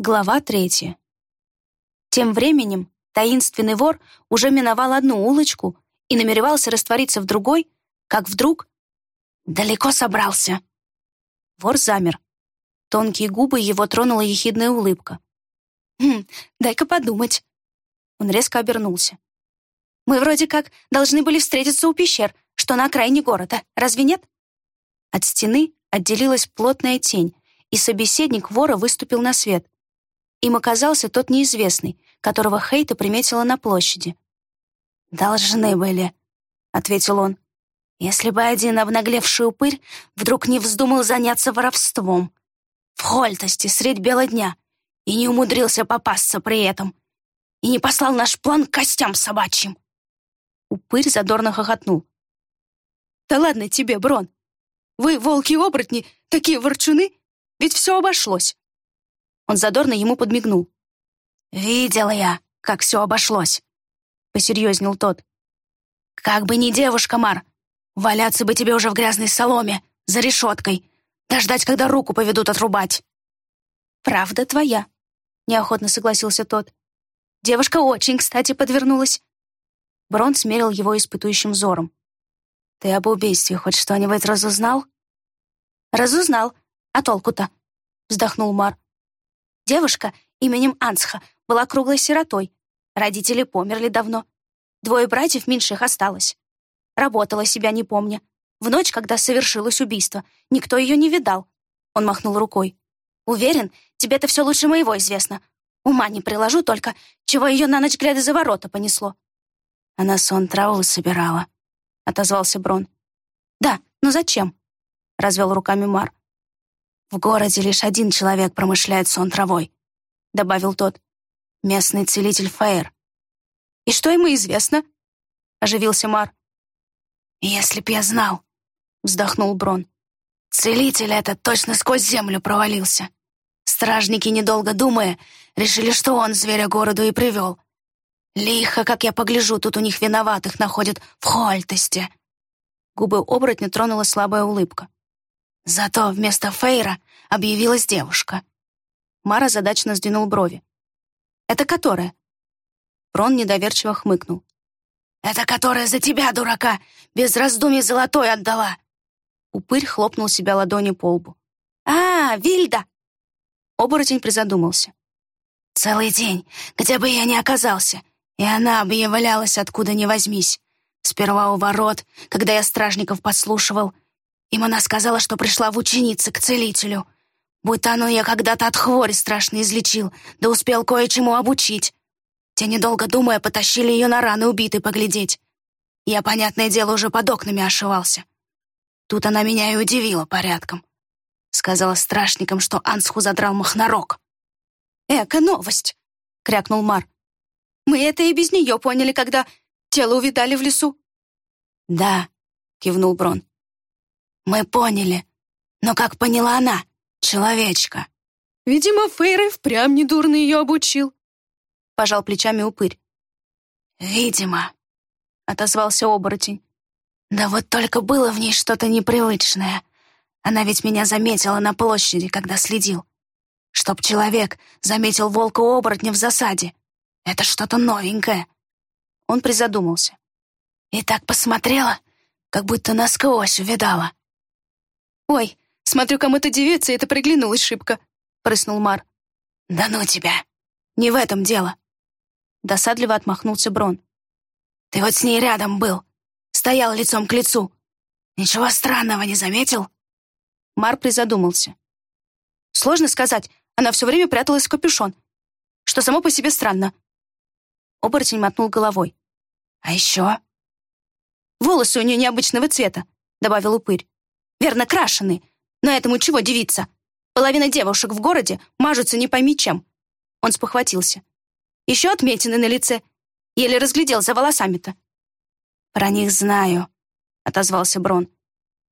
Глава третья. Тем временем таинственный вор уже миновал одну улочку и намеревался раствориться в другой, как вдруг... Далеко собрался. Вор замер. Тонкие губы его тронула ехидная улыбка. «Хм, дай-ка подумать». Он резко обернулся. «Мы вроде как должны были встретиться у пещер, что на окраине города, разве нет?» От стены отделилась плотная тень, и собеседник вора выступил на свет — им оказался тот неизвестный, которого Хейта приметила на площади. «Должны были», — ответил он, «если бы один обнаглевший упырь вдруг не вздумал заняться воровством. В хольтости средь бела дня и не умудрился попасться при этом, и не послал наш план к костям собачьим». Упырь задорно хохотнул. «Да ладно тебе, Брон. Вы, волки-оборотни, такие ворчуны, ведь все обошлось. Он задорно ему подмигнул. «Видела я, как все обошлось», — посерьезнел тот. «Как бы не девушка, Мар, валяться бы тебе уже в грязной соломе, за решеткой, дождать, когда руку поведут отрубать». «Правда твоя», — неохотно согласился тот. «Девушка очень, кстати, подвернулась». Брон смерил его испытующим взором. «Ты об убийстве хоть что-нибудь разузнал?» «Разузнал. А толку-то?» — вздохнул Мар. Девушка именем Ансха была круглой сиротой. Родители померли давно. Двое братьев меньших осталось. Работала себя не помня. В ночь, когда совершилось убийство, никто ее не видал. Он махнул рукой. «Уверен, тебе-то все лучше моего известно. Ума не приложу только, чего ее на ночь глядя за ворота понесло». «Она сон траву собирала», — отозвался Брон. «Да, но зачем?» — развел руками Мар. «В городе лишь один человек промышляет сон травой», — добавил тот. «Местный целитель Фаэр». «И что ему известно?» — оживился Мар. «Если б я знал», — вздохнул Брон. «Целитель этот точно сквозь землю провалился. Стражники, недолго думая, решили, что он зверя городу и привел. Лихо, как я погляжу, тут у них виноватых находят в Хольтесте». Губы оборотня тронула слабая улыбка. Зато вместо Фейра объявилась девушка. Мара задачно сдвинул брови. «Это которая?» Рон недоверчиво хмыкнул. «Это которая за тебя, дурака, без раздумий золотой отдала!» Упырь хлопнул себя ладонью по лбу. «А, Вильда!» Оборотень призадумался. «Целый день, где бы я ни оказался, и она объявлялась откуда ни возьмись. Сперва у ворот, когда я стражников подслушивал, им она сказала, что пришла в ученицы к целителю. Будто оно я когда-то от хвори страшно излечил, да успел кое-чему обучить. Те, недолго думая, потащили ее на раны убитой поглядеть. Я, понятное дело, уже под окнами ошивался. Тут она меня и удивила порядком. Сказала страшникам, что Ансху задрал махнарок. «Эка новость!» — крякнул Мар. «Мы это и без нее поняли, когда тело увидали в лесу». «Да», — кивнул Брон. «Мы поняли. Но как поняла она, человечка?» «Видимо, Фейр впрямь недурно ее обучил», — пожал плечами упырь. «Видимо», — отозвался оборотень. «Да вот только было в ней что-то непривычное. Она ведь меня заметила на площади, когда следил. Чтоб человек заметил волка-оборотня в засаде. Это что-то новенькое». Он призадумался. И так посмотрела, как будто насквозь увидала. «Ой, смотрю, кому-то девица это приглянулась шибко», — прыснул Мар. «Да ну тебя! Не в этом дело!» Досадливо отмахнулся Брон. «Ты вот с ней рядом был, стоял лицом к лицу. Ничего странного не заметил?» Мар призадумался. «Сложно сказать, она все время пряталась в капюшон, что само по себе странно». Оборотень мотнул головой. «А еще?» «Волосы у нее необычного цвета», — добавил упырь верно крашеный. Но этому чего девиться? Половина девушек в городе мажутся не пойми чем. Он спохватился. Еще отметины на лице. Еле разглядел за волосами-то. «Про них знаю», — отозвался Брон.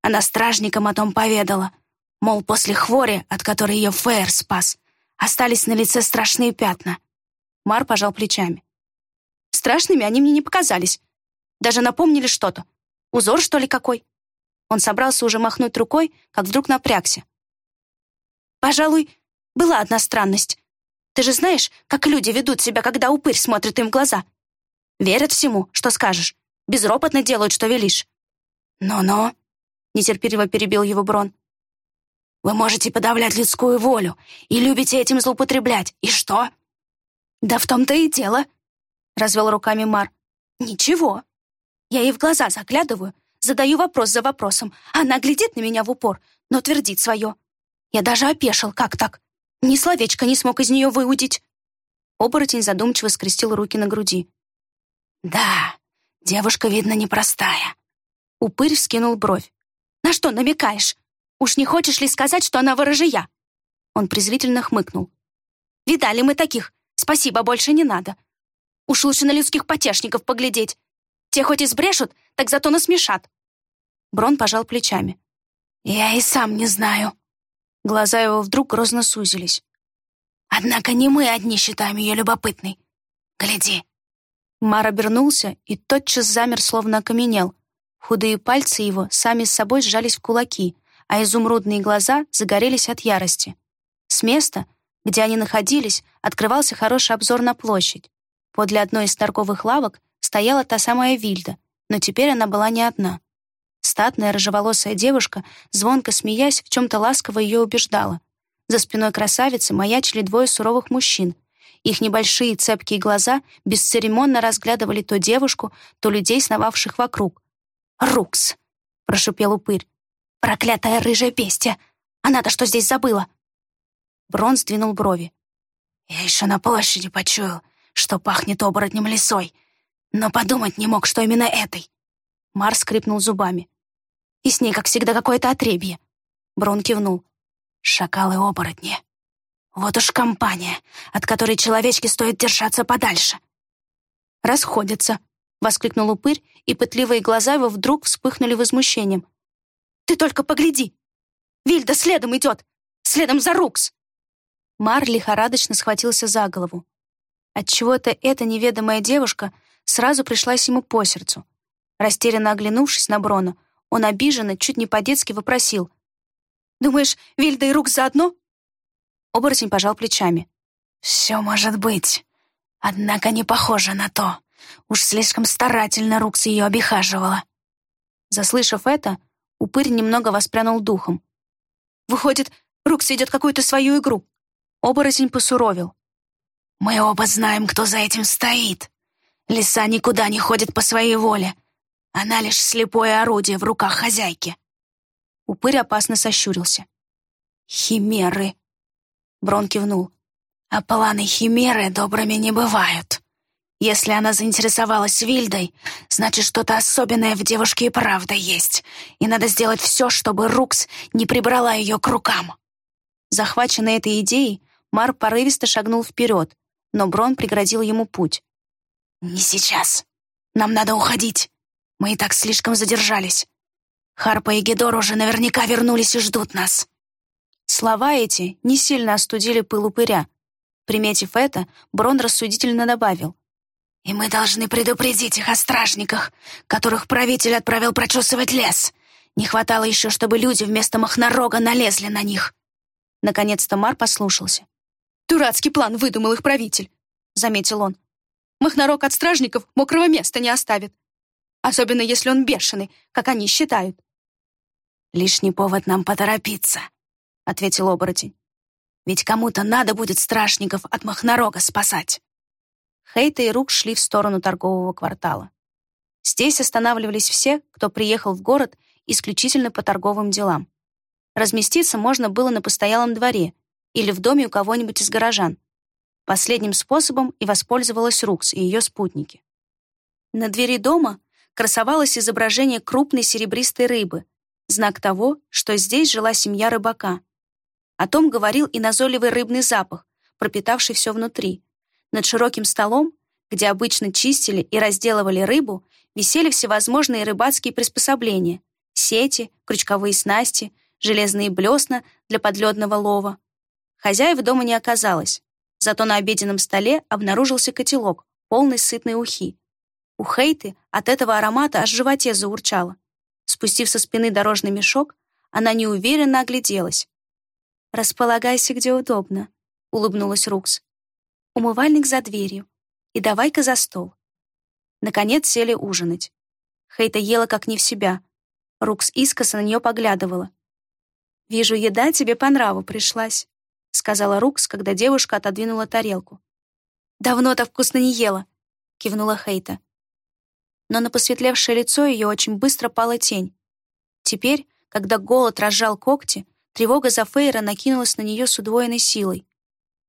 Она стражникам о том поведала. Мол, после хвори, от которой ее Фейер спас, остались на лице страшные пятна. Мар пожал плечами. Страшными они мне не показались. Даже напомнили что-то. Узор, что ли, какой? Он собрался уже махнуть рукой, как вдруг напрягся. «Пожалуй, была одна странность. Ты же знаешь, как люди ведут себя, когда упырь смотрит им в глаза. Верят всему, что скажешь. Безропотно делают, что велишь. «Но-но», — нетерпеливо перебил его Брон. «Вы можете подавлять людскую волю и любите этим злоупотреблять. И что?» «Да в том-то и дело», — развел руками Мар. «Ничего. Я ей в глаза заглядываю, задаю вопрос за вопросом. Она глядит на меня в упор, но твердит свое. Я даже опешил, как так? Ни словечко не смог из нее выудить». Оборотень задумчиво скрестил руки на груди. «Да, девушка, видно, непростая». Упырь вскинул бровь. «На что намекаешь? Уж не хочешь ли сказать, что она ворожия?» Он презрительно хмыкнул. «Видали мы таких. Спасибо, больше не надо. Уж лучше на людских потешников поглядеть. Те хоть и сбрешут, так зато насмешат». Брон пожал плечами. «Я и сам не знаю». Глаза его вдруг грозно сузились. «Однако не мы одни считаем ее любопытной. Гляди». Мар обернулся и тотчас замер, словно окаменел. Худые пальцы его сами с собой сжались в кулаки, а изумрудные глаза загорелись от ярости. С места, где они находились, открывался хороший обзор на площадь. Подле одной из торговых лавок стояла та самая Вильда, но теперь она была не одна. Статная рыжеволосая девушка, звонко смеясь, в чем-то ласково ее убеждала. За спиной красавицы маячили двое суровых мужчин. Их небольшие цепкие глаза бесцеремонно разглядывали то девушку, то людей, сновавших вокруг. «Рукс!» — прошипел упырь. «Проклятая рыжая бестия! Она-то что здесь забыла?» Брон сдвинул брови. «Я еще на площади почуял, что пахнет оборотнем лесой, но подумать не мог, что именно этой». Мар скрипнул зубами. «И с ней, как всегда, какое-то отребье». Брон кивнул. «Шакалы-оборотни. Вот уж компания, от которой человечки стоит держаться подальше». «Расходятся», — воскликнул упырь, и пытливые глаза его вдруг вспыхнули возмущением. «Ты только погляди! Вильда следом идет! Следом за Рукс!» Мар лихорадочно схватился за голову. Отчего-то эта неведомая девушка сразу пришлась ему по сердцу. Растерянно оглянувшись на Брона, он обиженно, чуть не по-детски вопросил. «Думаешь, Вильда и Рукс заодно?» Оборотень пожал плечами. «Все может быть. Однако не похоже на то. Уж слишком старательно Рукс ее обихаживала». Заслышав это, упырь немного воспрянул духом. «Выходит, Рукс идет какую-то свою игру. Оборотень посуровил. «Мы оба знаем, кто за этим стоит. Лиса никуда не ходит по своей воле. Она лишь слепое орудие в руках хозяйки». Упырь опасно сощурился. «Химеры!» Брон кивнул. «А планы химеры добрыми не бывают. Если она заинтересовалась Вильдой, значит, что-то особенное в девушке и правда есть, и надо сделать все, чтобы Рукс не прибрала ее к рукам». Захваченный этой идеей, Мар порывисто шагнул вперед, но Брон преградил ему путь. «Не сейчас. Нам надо уходить. Мы и так слишком задержались. Харпа и Гедор уже наверняка вернулись и ждут нас». Слова эти не сильно остудили пыл упыря. Приметив это, Брон рассудительно добавил. «И мы должны предупредить их о стражниках, которых правитель отправил прочесывать лес. Не хватало еще, чтобы люди вместо махнорога налезли на них». Наконец-то Мар послушался. «Дурацкий план выдумал их правитель», — заметил он. «Махнорог от стражников мокрого места не оставит. Особенно если он бешеный, как они считают». «Лишний повод нам поторопиться», — ответил оборотень. «Ведь кому-то надо будет стражников от Махнорога спасать». Хейта и Рук шли в сторону торгового квартала. Здесь останавливались все, кто приехал в город исключительно по торговым делам. Разместиться можно было на постоялом дворе или в доме у кого-нибудь из горожан. Последним способом и воспользовалась Рукс и ее спутники. На двери дома красовалось изображение крупной серебристой рыбы, знак того, что здесь жила семья рыбака. О том говорил и назойливый рыбный запах, пропитавший все внутри. Над широким столом, где обычно чистили и разделывали рыбу, висели всевозможные рыбацкие приспособления — сети, крючковые снасти — железные блесна для подледного лова. Хозяев дома не оказалось, зато на обеденном столе обнаружился котелок, полный сытной ухи. У Хейты от этого аромата аж животе заурчало. Спустив со спины дорожный мешок, она неуверенно огляделась. «Располагайся, где удобно», — улыбнулась Рукс. умывальник за дверью и давай-ка за стол. Наконец сели ужинать. Хейта ела как не в себя. Рукс искоса на нее поглядывала. «Вижу, еда тебе по нраву пришлась», — сказала Рукс, когда девушка отодвинула тарелку. «Давно так вкусно не ела», — кивнула Хейта. Но на посветлевшее лицо ее очень быстро пала тень. Теперь, когда голод разжал когти, тревога за Фейра накинулась на нее с удвоенной силой.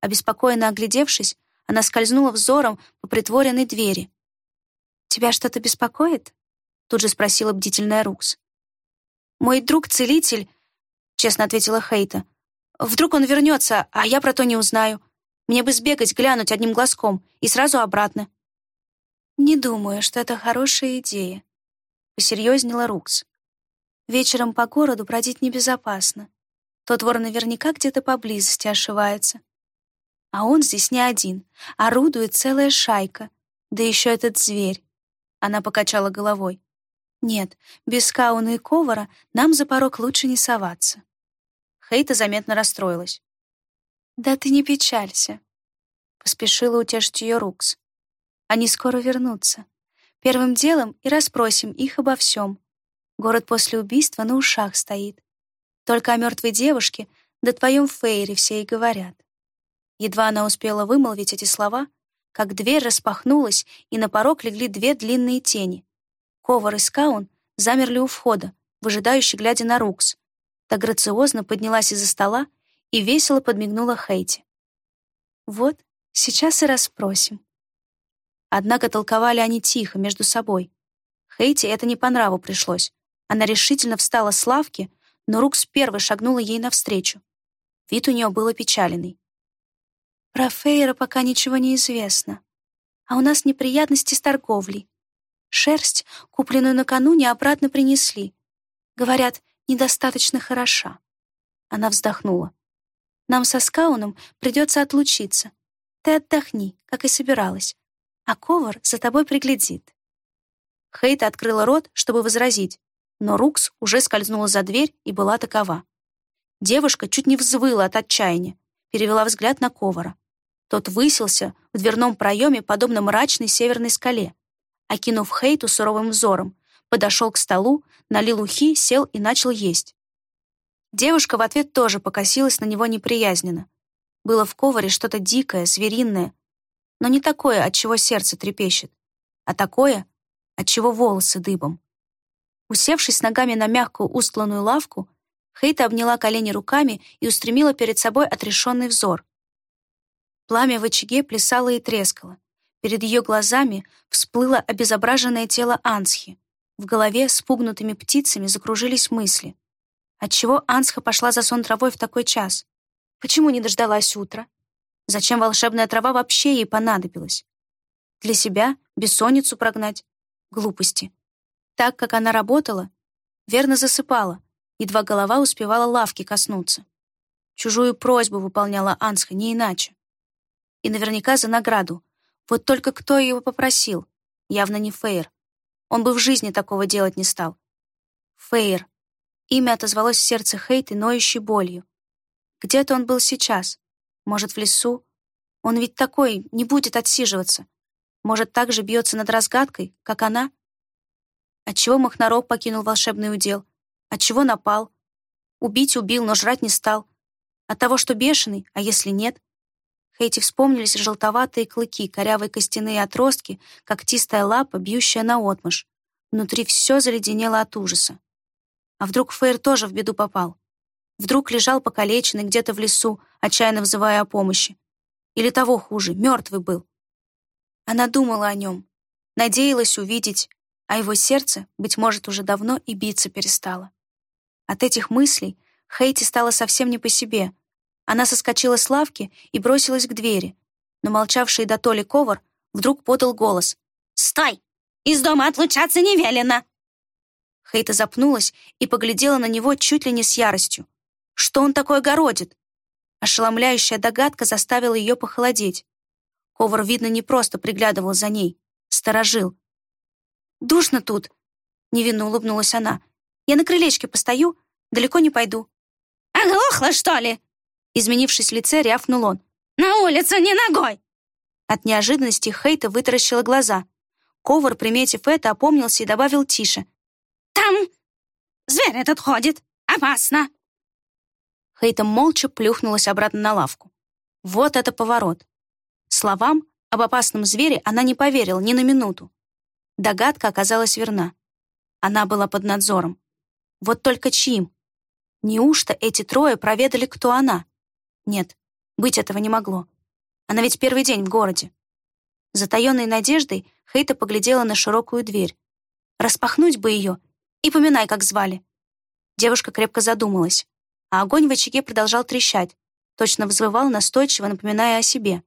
Обеспокоенно оглядевшись, она скользнула взором по притворенной двери. «Тебя что-то беспокоит?» — тут же спросила бдительная Рукс. «Мой друг-целитель», — честно ответила Хейта. «Вдруг он вернется, а я про то не узнаю. Мне бы сбегать, глянуть одним глазком и сразу обратно». «Не думаю, что это хорошая идея», — посерьезнела Рукс. «Вечером по городу бродить небезопасно. Тот вор наверняка где-то поблизости ошивается. А он здесь не один, орудует целая шайка. Да еще этот зверь». Она покачала головой. «Нет, без Кауна и Ковара нам за порог лучше не соваться». Хейта заметно расстроилась. «Да ты не печалься», — поспешила утешить ее Рукс. «Они скоро вернутся. Первым делом и расспросим их обо всем. Город после убийства на ушах стоит. Только о мертвой девушке да твоем Фейре все и говорят». Едва она успела вымолвить эти слова, как дверь распахнулась, и на порог легли две длинные тени. Ковар и Скаун замерли у входа, выжидающе глядя на Рукс. Та грациозно поднялась из-за стола и весело подмигнула Хейти. «Вот, сейчас и расспросим». Однако толковали они тихо, между собой. Хейти это не по нраву пришлось. Она решительно встала с лавки, но Рукс первой шагнула ей навстречу. Вид у нее был опечаленный. «Про Фейра пока ничего не известно, а у нас неприятности с торговлей. Шерсть, купленную накануне, обратно принесли. Говорят, недостаточно хороша. Она вздохнула. Нам со Скауном придется отлучиться. Ты отдохни, как и собиралась. А Ковар за тобой приглядит. Хейта открыла рот, чтобы возразить, но Рукс уже скользнула за дверь и была такова. Девушка чуть не взвыла от отчаяния, перевела взгляд на Ковара. Тот высился в дверном проеме, подобно мрачной северной скале. Окинув Хейту суровым взором, подошел к столу, налил ухи, сел и начал есть. Девушка в ответ тоже покосилась на него неприязненно. Было в коваре что-то дикое, звериное, но не такое, от чего сердце трепещет, а такое, от чего волосы дыбом. Усевшись ногами на мягкую устланную лавку, Хейта обняла колени руками и устремила перед собой отрешенный взор. Пламя в очаге плясало и трескало. Перед ее глазами всплыло обезображенное тело Ансхи. В голове с пугнутыми птицами закружились мысли. Отчего Ансха пошла за сон травой в такой час? Почему не дождалась утра? Зачем волшебная трава вообще ей понадобилась? Для себя бессонницу прогнать? Глупости. Так, как она работала, верно засыпала, едва голова успевала лавки коснуться. Чужую просьбу выполняла Ансха, не иначе. И наверняка за награду, вот только кто его попросил? Явно не Фейр. Он бы в жизни такого делать не стал. Фейр. Имя отозвалось в сердце Хейты ноющей болью. Где-то он был сейчас. Может, в лесу? Он ведь такой, не будет отсиживаться. Может, так же бьется над разгадкой, как она? Отчего Махнаров покинул волшебный удел? Отчего напал? Убить убил, но жрать не стал. От того, что бешеный, а если нет? Хейти вспомнились желтоватые клыки, корявые костяные отростки, когтистая лапа, бьющая наотмашь. Внутри все заледенело от ужаса. А вдруг Фейр тоже в беду попал? Вдруг лежал покалеченный где-то в лесу, отчаянно взывая о помощи? Или того хуже, мертвый был? Она думала о нем, надеялась увидеть, а его сердце, быть может, уже давно и биться перестало. От этих мыслей Хейти стало совсем не по себе — она соскочила с лавки и бросилась к двери, но молчавший до толи ковар вдруг подал голос. «Стой! Из дома отлучаться не велено!» Хейта запнулась и поглядела на него чуть ли не с яростью. Что он такое городит? Ошеломляющая догадка заставила ее похолодеть. Ковар, видно, не просто приглядывал за ней, сторожил. «Душно тут!» — невинно улыбнулась она. «Я на крылечке постою, далеко не пойду». «Оглохла, что ли?» Изменившись в лице, рявкнул он. «На улицу не ногой!» От неожиданности Хейта вытаращила глаза. Ковар, приметив это, опомнился и добавил тише. «Там зверь этот ходит. Опасно!» Хейта молча плюхнулась обратно на лавку. Вот это поворот. Словам об опасном звере она не поверила ни на минуту. Догадка оказалась верна. Она была под надзором. Вот только чьим? Неужто эти трое проведали, кто она? Нет, быть этого не могло. Она ведь первый день в городе. Затаенной надеждой Хейта поглядела на широкую дверь. Распахнуть бы ее и поминай, как звали. Девушка крепко задумалась, а огонь в очаге продолжал трещать, точно взвывал настойчиво, напоминая о себе.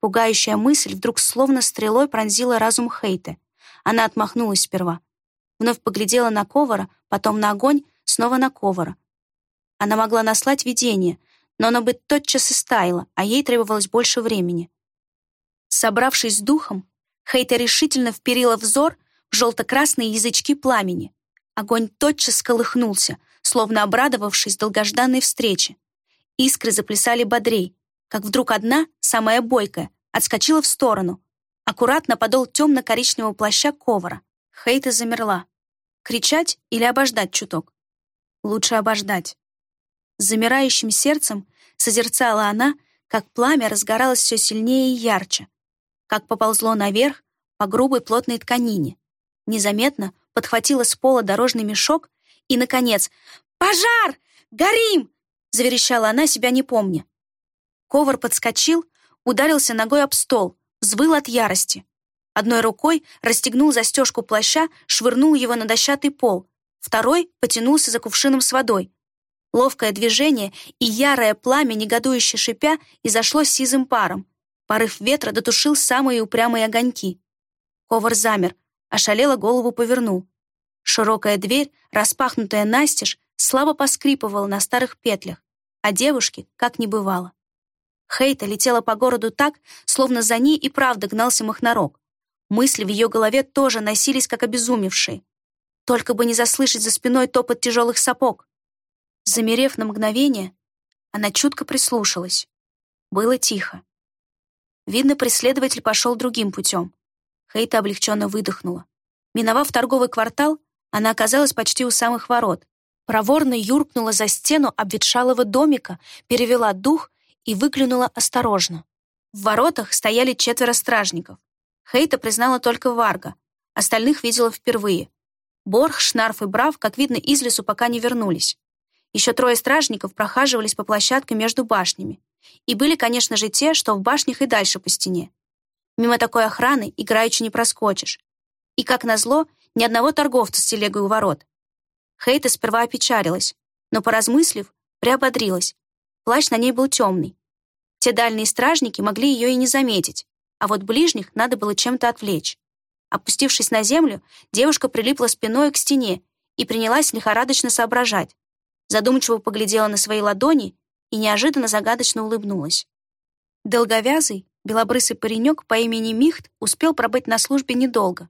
Пугающая мысль вдруг словно стрелой пронзила разум Хейты. Она отмахнулась сперва. Вновь поглядела на Ковара, потом на огонь, снова на Ковара. Она могла наслать видение, но оно бы тотчас истаяло, а ей требовалось больше времени. Собравшись с духом, Хейта решительно вперила взор в желто-красные язычки пламени. Огонь тотчас колыхнулся, словно обрадовавшись долгожданной встрече. Искры заплясали бодрей, как вдруг одна, самая бойкая, отскочила в сторону. Аккуратно подол темно-коричневого плаща ковара. Хейта замерла. Кричать или обождать чуток? Лучше обождать. С замирающим сердцем созерцала она, как пламя разгоралось все сильнее и ярче, как поползло наверх по грубой плотной тканине. Незаметно подхватила с пола дорожный мешок и, наконец, «Пожар! Горим!» — заверещала она, себя не помня. Ковар подскочил, ударился ногой об стол, взвыл от ярости. Одной рукой расстегнул застежку плаща, швырнул его на дощатый пол, второй потянулся за кувшином с водой. Ловкое движение и ярое пламя, негодующе шипя, изошло сизым паром. Порыв ветра дотушил самые упрямые огоньки. Ковар замер, ошалело голову повернул. Широкая дверь, распахнутая настежь, слабо поскрипывала на старых петлях, а девушки как не бывало. Хейта летела по городу так, словно за ней и правда гнался махнарок. Мысли в ее голове тоже носились, как обезумевшие. Только бы не заслышать за спиной топот тяжелых сапог. Замерев на мгновение, она чутко прислушалась. Было тихо. Видно, преследователь пошел другим путем. Хейта облегченно выдохнула. Миновав торговый квартал, она оказалась почти у самых ворот. Проворно юркнула за стену обветшалого домика, перевела дух и выглянула осторожно. В воротах стояли четверо стражников. Хейта признала только Варга, остальных видела впервые. Борх, Шнарф и Брав, как видно, из лесу пока не вернулись. Еще трое стражников прохаживались по площадке между башнями. И были, конечно же, те, что в башнях и дальше по стене. Мимо такой охраны играючи не проскочишь. И, как назло, ни одного торговца с телегой у ворот. Хейта сперва опечалилась, но, поразмыслив, приободрилась. Плащ на ней был темный. Те дальние стражники могли ее и не заметить, а вот ближних надо было чем-то отвлечь. Опустившись на землю, девушка прилипла спиной к стене и принялась лихорадочно соображать, задумчиво поглядела на свои ладони и неожиданно загадочно улыбнулась. Долговязый, белобрысый паренек по имени Михт успел пробыть на службе недолго.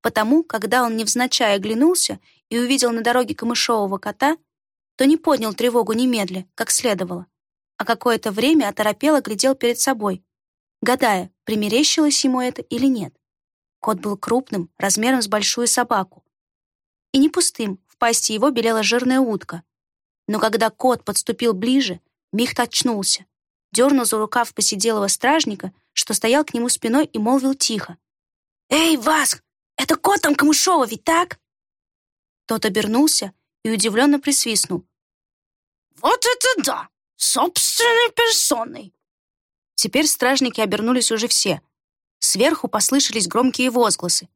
Потому, когда он невзначай оглянулся и увидел на дороге камышового кота, то не поднял тревогу немедля, как следовало, а какое-то время оторопело глядел перед собой, гадая, примерещилось ему это или нет. Кот был крупным, размером с большую собаку. И не пустым, в пасти его белела жирная утка, но когда кот подступил ближе, Михт очнулся, дернул за рукав посиделого стражника, что стоял к нему спиной и молвил тихо. «Эй, Васк, это кот там Камышова, ведь так?» Тот обернулся и удивленно присвистнул. «Вот это да! Собственной персоной!» Теперь стражники обернулись уже все. Сверху послышались громкие возгласы.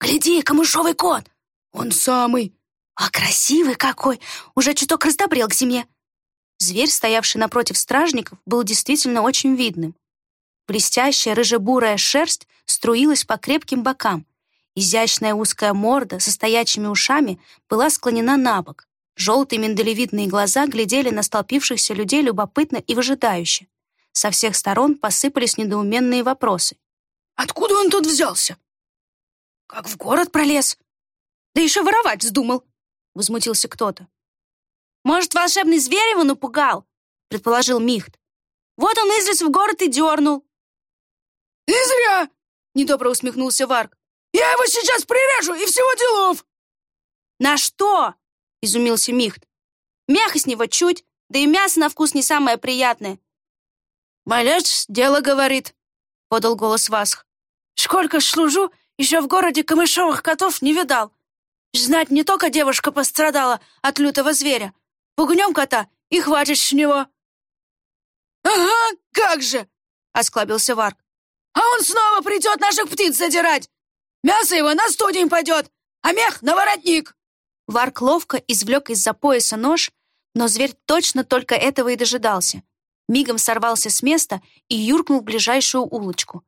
«Гляди, камышовый кот! Он самый! «А красивый какой! Уже чуток раздобрел к зиме!» Зверь, стоявший напротив стражников, был действительно очень видным. Блестящая рыжебурая шерсть струилась по крепким бокам. Изящная узкая морда со стоячими ушами была склонена на бок. Желтые миндалевидные глаза глядели на столпившихся людей любопытно и выжидающе. Со всех сторон посыпались недоуменные вопросы. «Откуда он тут взялся?» «Как в город пролез?» «Да еще воровать вздумал!» — возмутился кто-то. «Может, волшебный зверь его напугал?» — предположил Михт. «Вот он из лесу в город и дернул». И зря!» — недобро усмехнулся Варк. «Я его сейчас прирежу, и всего делов!» «На что?» — изумился Михт. «Мяха с него чуть, да и мясо на вкус не самое приятное». «Малец дело говорит», — подал голос Васх. «Сколько ж служу, еще в городе камышовых котов не видал. Знать, не только девушка пострадала от лютого зверя. Пугнем кота и хватит с него». «Ага, как же!» — осклабился Варк. «А он снова придет наших птиц задирать! Мясо его на студень пойдет, а мех на воротник!» Варк ловко извлек из-за пояса нож, но зверь точно только этого и дожидался. Мигом сорвался с места и юркнул в ближайшую улочку.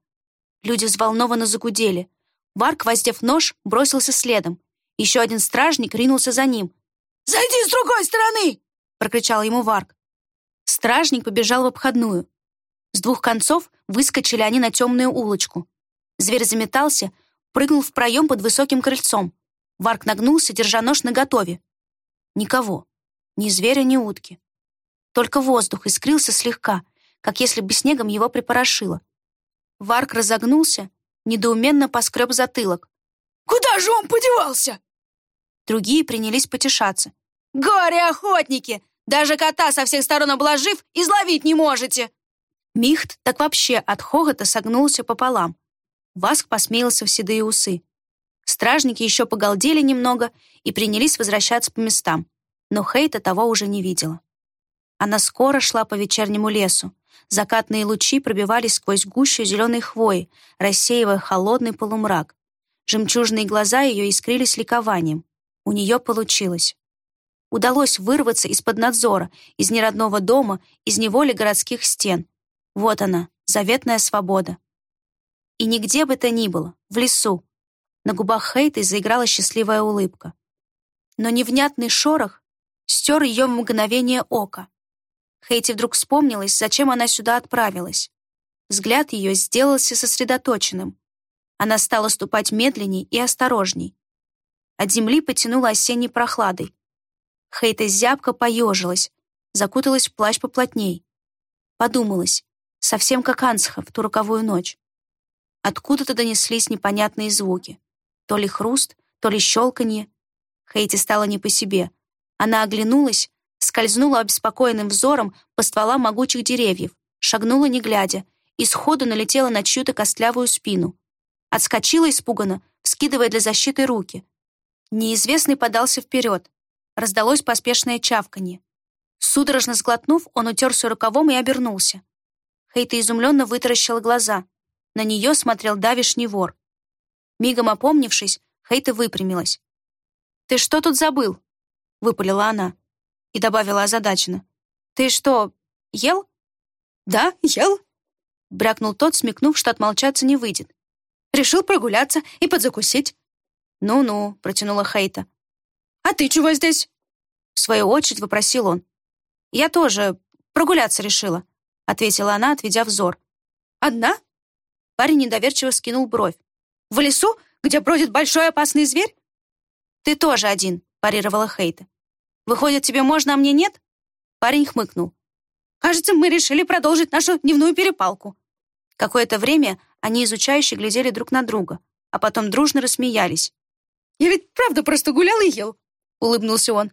Люди взволнованно загудели. Варк, воздев нож, бросился следом. Еще один стражник ринулся за ним. «Зайди с другой стороны!» — прокричал ему Варк. Стражник побежал в обходную. С двух концов выскочили они на темную улочку. Зверь заметался, прыгнул в проем под высоким крыльцом. Варк нагнулся, держа нож наготове. Никого. Ни зверя, ни утки. Только воздух искрился слегка, как если бы снегом его припорошило. Варк разогнулся, недоуменно поскреб затылок. «Куда же он подевался?» Другие принялись потешаться. «Горе-охотники! Даже кота со всех сторон обложив, изловить не можете!» Михт так вообще от хохота согнулся пополам. Васк посмеялся в седые усы. Стражники еще погалдели немного и принялись возвращаться по местам, но Хейта того уже не видела. Она скоро шла по вечернему лесу. Закатные лучи пробивались сквозь гущу зеленой хвои, рассеивая холодный полумрак. Жемчужные глаза ее искрились ликованием. У нее получилось. Удалось вырваться из-под надзора, из неродного дома, из неволи городских стен. Вот она, заветная свобода. И нигде бы то ни было, в лесу. На губах Хейты заиграла счастливая улыбка. Но невнятный шорох стер ее в мгновение ока. Хейти вдруг вспомнилась, зачем она сюда отправилась. Взгляд ее сделался сосредоточенным. Она стала ступать медленней и осторожней. От земли потянуло осенней прохладой. Хейта зябко поежилась, закуталась в плащ поплотней. Подумалась, совсем как Ансха в ту роковую ночь. Откуда-то донеслись непонятные звуки. То ли хруст, то ли щелканье. Хейти стала не по себе. Она оглянулась, скользнула обеспокоенным взором по стволам могучих деревьев, шагнула не глядя и сходу налетела на чью-то костлявую спину. Отскочила испуганно, вскидывая для защиты руки. Неизвестный подался вперед. Раздалось поспешное чавканье. Судорожно сглотнув, он утерся рукавом и обернулся. Хейта изумленно вытаращила глаза. На нее смотрел давишний вор. Мигом опомнившись, Хейта выпрямилась. «Ты что тут забыл?» — выпалила она. И добавила озадаченно. «Ты что, ел?» «Да, ел», — брякнул тот, смекнув, что отмолчаться не выйдет. Решил прогуляться и подзакусить». «Ну-ну», — протянула Хейта. «А ты чего здесь?» В свою очередь вопросил он. «Я тоже прогуляться решила», — ответила она, отведя взор. «Одна?» Парень недоверчиво скинул бровь. «В лесу, где бродит большой опасный зверь?» «Ты тоже один», — парировала Хейта. «Выходит, тебе можно, а мне нет?» Парень хмыкнул. «Кажется, мы решили продолжить нашу дневную перепалку». Какое-то время они изучающе глядели друг на друга, а потом дружно рассмеялись. «Я ведь правда просто гулял и ел», — улыбнулся он.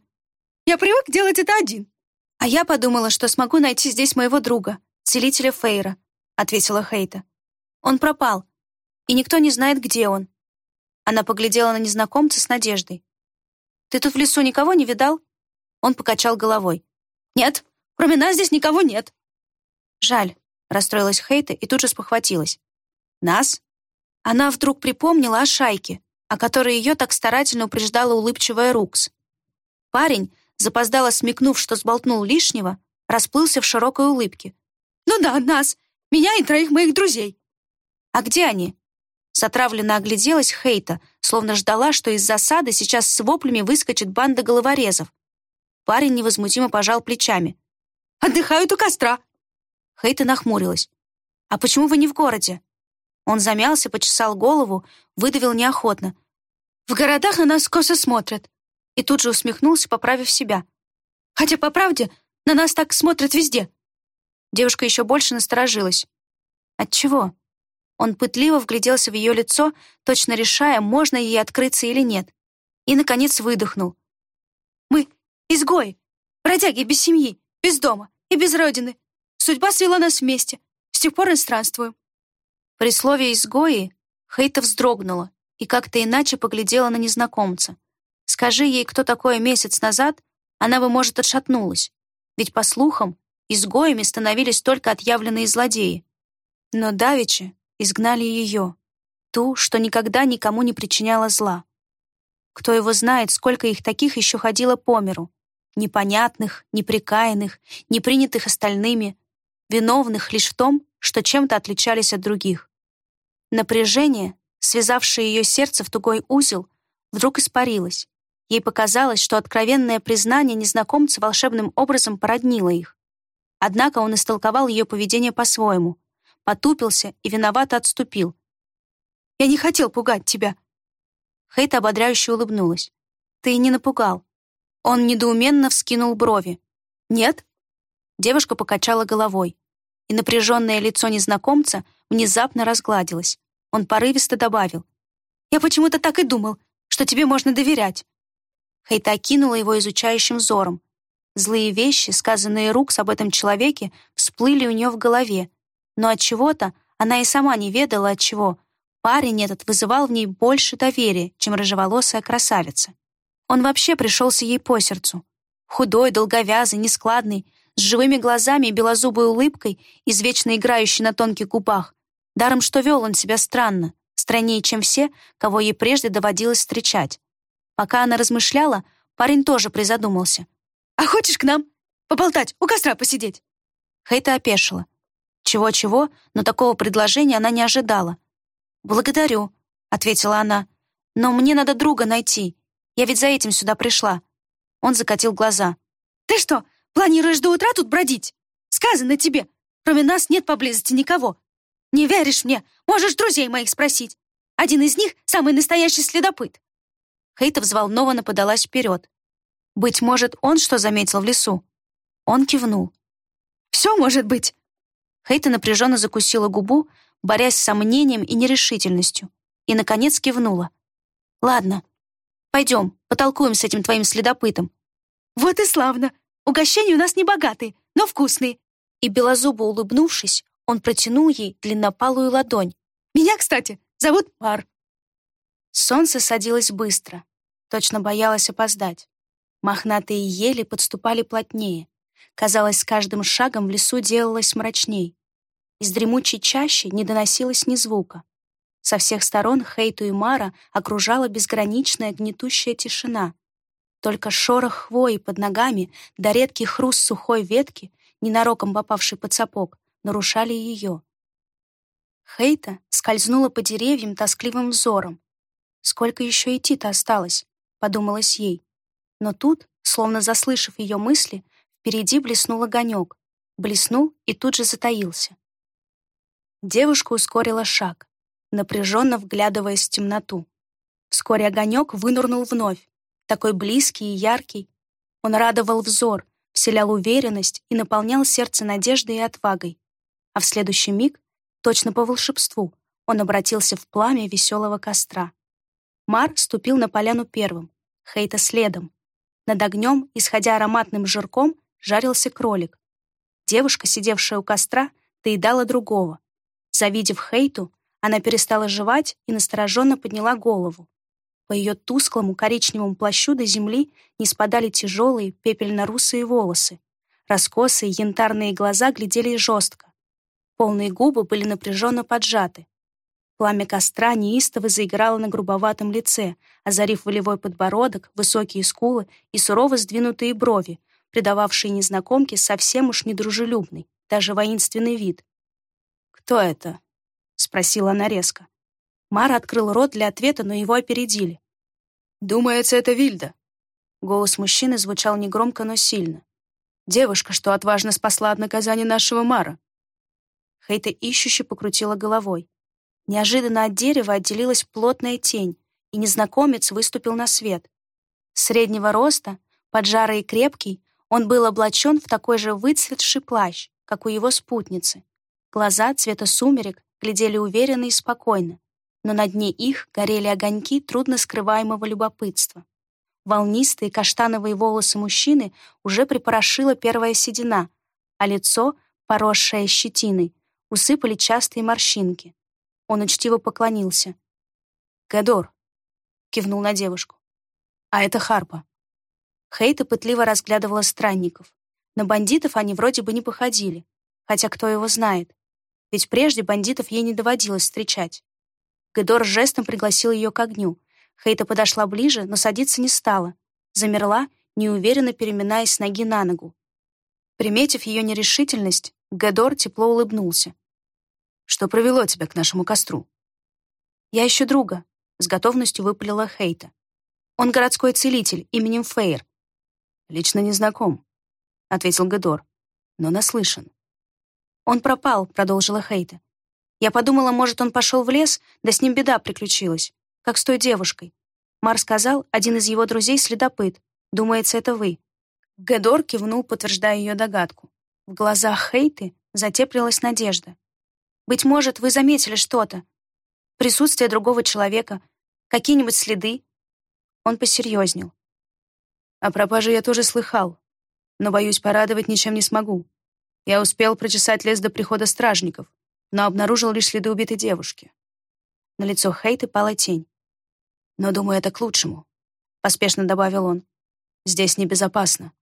«Я привык делать это один». «А я подумала, что смогу найти здесь моего друга, целителя Фейра», — ответила Хейта. «Он пропал, и никто не знает, где он». Она поглядела на незнакомца с надеждой. «Ты тут в лесу никого не видал?» Он покачал головой. «Нет, кроме нас здесь никого нет». «Жаль», — расстроилась Хейта и тут же спохватилась. Нас? Она вдруг припомнила о шайке, о которой ее так старательно упреждала улыбчивая Рукс. Парень, запоздало смекнув, что сболтнул лишнего, расплылся в широкой улыбке. «Ну да, нас! Меня и троих моих друзей!» «А где они?» Затравленно огляделась Хейта, словно ждала, что из засады сейчас с воплями выскочит банда головорезов. Парень невозмутимо пожал плечами. «Отдыхают у костра!» Хейта нахмурилась. «А почему вы не в городе?» Он замялся, почесал голову, выдавил неохотно. «В городах на нас косо смотрят». И тут же усмехнулся, поправив себя. «Хотя, по правде, на нас так смотрят везде». Девушка еще больше насторожилась. «Отчего?» Он пытливо вгляделся в ее лицо, точно решая, можно ей открыться или нет. И, наконец, выдохнул. «Мы изгои, бродяги без семьи, без дома и без родины. Судьба свела нас вместе. С тех пор и странствуем». При слове «изгои» Хейта вздрогнула и как-то иначе поглядела на незнакомца. Скажи ей, кто такое месяц назад, она бы, может, отшатнулась. Ведь, по слухам, изгоями становились только отъявленные злодеи. Но давичи изгнали ее, ту, что никогда никому не причиняла зла. Кто его знает, сколько их таких еще ходило по миру. Непонятных, неприкаянных, непринятых остальными, виновных лишь в том, что чем-то отличались от других. Напряжение, связавшее ее сердце в тугой узел, вдруг испарилось. Ей показалось, что откровенное признание незнакомца волшебным образом породнило их. Однако он истолковал ее поведение по-своему, потупился и виновато отступил. «Я не хотел пугать тебя», Хейт ободряюще улыбнулась. «Ты не напугал». Он недоуменно вскинул брови. «Нет?» Девушка покачала головой, и напряженное лицо незнакомца внезапно разгладилось. Он порывисто добавил. «Я почему-то так и думал, что тебе можно доверять». Хейта окинула его изучающим взором. Злые вещи, сказанные Рукс об этом человеке, всплыли у нее в голове, но от чего-то она и сама не ведала от чего, Парень этот вызывал в ней больше доверия, чем рыжеволосая красавица. Он вообще пришелся ей по сердцу. Худой, долговязый, нескладный, с живыми глазами и белозубой улыбкой, извечно играющей на тонких губах. Даром, что вел он себя странно, страннее, чем все, кого ей прежде доводилось встречать. Пока она размышляла, парень тоже призадумался. «А хочешь к нам? Поболтать, у костра посидеть?» Хейта опешила. Чего-чего, но такого предложения она не ожидала. «Благодарю», — ответила она. «Но мне надо друга найти. Я ведь за этим сюда пришла». Он закатил глаза. «Ты что, планируешь до утра тут бродить? Сказано тебе, кроме нас нет поблизости никого. Не веришь мне? Можешь друзей моих спросить. Один из них — самый настоящий следопыт». Хейта взволнованно подалась вперед. «Быть может, он что заметил в лесу?» Он кивнул. «Все может быть». Хейта напряженно закусила губу, борясь с сомнением и нерешительностью, и, наконец, кивнула. «Ладно, пойдем, потолкуем с этим твоим следопытом». «Вот и славно! Угощения у нас не богатые, но вкусные!» И белозубо улыбнувшись, он протянул ей длиннопалую ладонь. «Меня, кстати, зовут Мар». Солнце садилось быстро, точно боялось опоздать. Мохнатые ели подступали плотнее. Казалось, с каждым шагом в лесу делалось мрачней. Из дремучей чащи не доносилось ни звука. Со всех сторон Хейту и Мара окружала безграничная гнетущая тишина. Только шорох хвои под ногами да редкий хруст сухой ветки, ненароком попавший под сапог, нарушали ее. Хейта скользнула по деревьям тоскливым взором. «Сколько еще идти-то осталось?» — подумалось ей. Но тут, словно заслышав ее мысли, впереди блеснул огонек. Блеснул и тут же затаился. Девушка ускорила шаг, напряженно вглядываясь в темноту. Вскоре огонек вынырнул вновь, такой близкий и яркий. Он радовал взор, вселял уверенность и наполнял сердце надеждой и отвагой. А в следующий миг, точно по волшебству, он обратился в пламя веселого костра. Мар ступил на поляну первым, Хейта следом. Над огнем, исходя ароматным жирком, жарился кролик. Девушка, сидевшая у костра, доедала другого. Завидев Хейту, она перестала жевать и настороженно подняла голову. По ее тусклому коричневому плащу до земли не спадали тяжелые пепельно-русые волосы. Раскосые янтарные глаза глядели жестко. Полные губы были напряженно поджаты. Пламя костра неистово заиграло на грубоватом лице, озарив волевой подбородок, высокие скулы и сурово сдвинутые брови, придававшие незнакомке совсем уж недружелюбный, даже воинственный вид. «Кто это?» — спросила она резко. Мар открыл рот для ответа, но его опередили. «Думается, это Вильда». Голос мужчины звучал негромко, но сильно. «Девушка, что отважно спасла от наказания нашего Мара». Хейта ищуще покрутила головой. Неожиданно от дерева отделилась плотная тень, и незнакомец выступил на свет. Среднего роста, поджарый и крепкий, он был облачен в такой же выцветший плащ, как у его спутницы. Глаза цвета сумерек глядели уверенно и спокойно, но на дне их горели огоньки трудно скрываемого любопытства. Волнистые каштановые волосы мужчины уже припорошила первая седина, а лицо, поросшее щетиной, усыпали частые морщинки. Он учтиво поклонился. «Гадор», — кивнул на девушку. «А это Харпа». Хейта пытливо разглядывала странников. На бандитов они вроде бы не походили, хотя кто его знает. Ведь прежде бандитов ей не доводилось встречать. Гедор жестом пригласил ее к огню. Хейта подошла ближе, но садиться не стала. Замерла, неуверенно переминаясь с ноги на ногу. Приметив ее нерешительность, Гедор тепло улыбнулся. «Что привело тебя к нашему костру?» «Я ищу друга», — с готовностью выпалила Хейта. «Он городской целитель именем Фейр». «Лично не знаком», — ответил Гедор, — «но наслышан». «Он пропал», — продолжила Хейта. «Я подумала, может, он пошел в лес, да с ним беда приключилась, как с той девушкой. Мар сказал, один из его друзей — следопыт. Думается, это вы». Гедор кивнул, подтверждая ее догадку. В глазах Хейты затеплилась надежда. «Быть может, вы заметили что-то. Присутствие другого человека, какие-нибудь следы». Он посерьезнел. «О пропаже я тоже слыхал, но, боюсь, порадовать ничем не смогу. Я успел прочесать лес до прихода стражников, но обнаружил лишь следы убитой девушки. На лицо Хейты пала тень. «Но, думаю, это к лучшему», — поспешно добавил он. «Здесь небезопасно.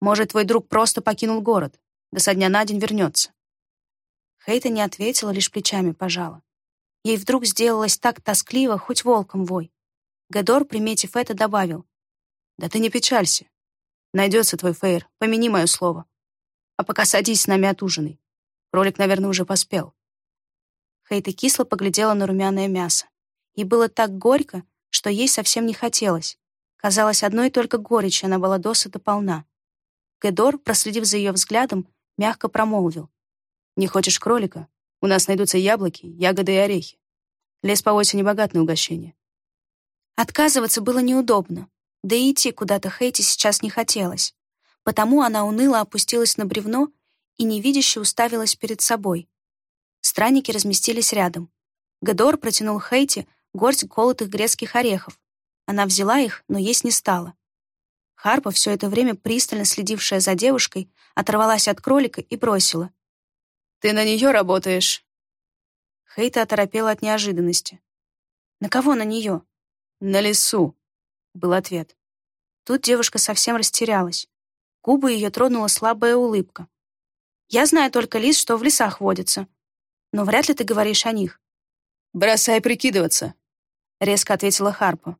Может, твой друг просто покинул город, да со дня на день вернется». Хейта не ответила, лишь плечами пожала. Ей вдруг сделалось так тоскливо, хоть волком вой. Гедор, приметив это, добавил. «Да ты не печалься. Найдется твой Фейр, помяни мое слово. А пока садись с нами отужинай. Ролик, наверное, уже поспел». Хейта кисло поглядела на румяное мясо. И было так горько, что ей совсем не хотелось. Казалось, одной только горечи она была досыта полна. Гедор, проследив за ее взглядом, мягко промолвил. «Не хочешь кролика? У нас найдутся яблоки, ягоды и орехи. Лес по осени богат на угощение». Отказываться было неудобно, да и идти куда-то Хейти сейчас не хотелось. Потому она уныло опустилась на бревно и невидяще уставилась перед собой. Странники разместились рядом. Гадор протянул Хейти горсть колотых грецких орехов. Она взяла их, но есть не стала. Харпа, все это время пристально следившая за девушкой, оторвалась от кролика и бросила. «Ты на нее работаешь?» Хейта оторопела от неожиданности. «На кого на нее?» «На лесу», — был ответ. Тут девушка совсем растерялась. Губы ее тронула слабая улыбка. «Я знаю только лис, что в лесах водится. Но вряд ли ты говоришь о них». «Бросай прикидываться», — резко ответила Харпа.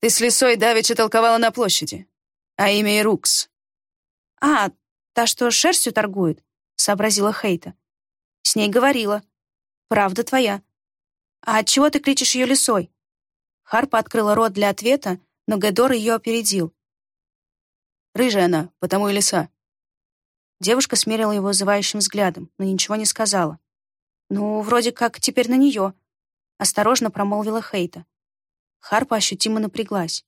«Ты с лисой давеча толковала на площади, а имя Ирукс». «А, та, что шерстью торгует», — сообразила Хейта. «С ней говорила. Правда твоя. А отчего ты кличешь ее лисой?» Харпа открыла рот для ответа, но Гедор ее опередил. Рыжая она, потому и лиса». Девушка смерила его вызывающим взглядом, но ничего не сказала. «Ну, вроде как теперь на нее», — осторожно промолвила Хейта. Харпа ощутимо напряглась.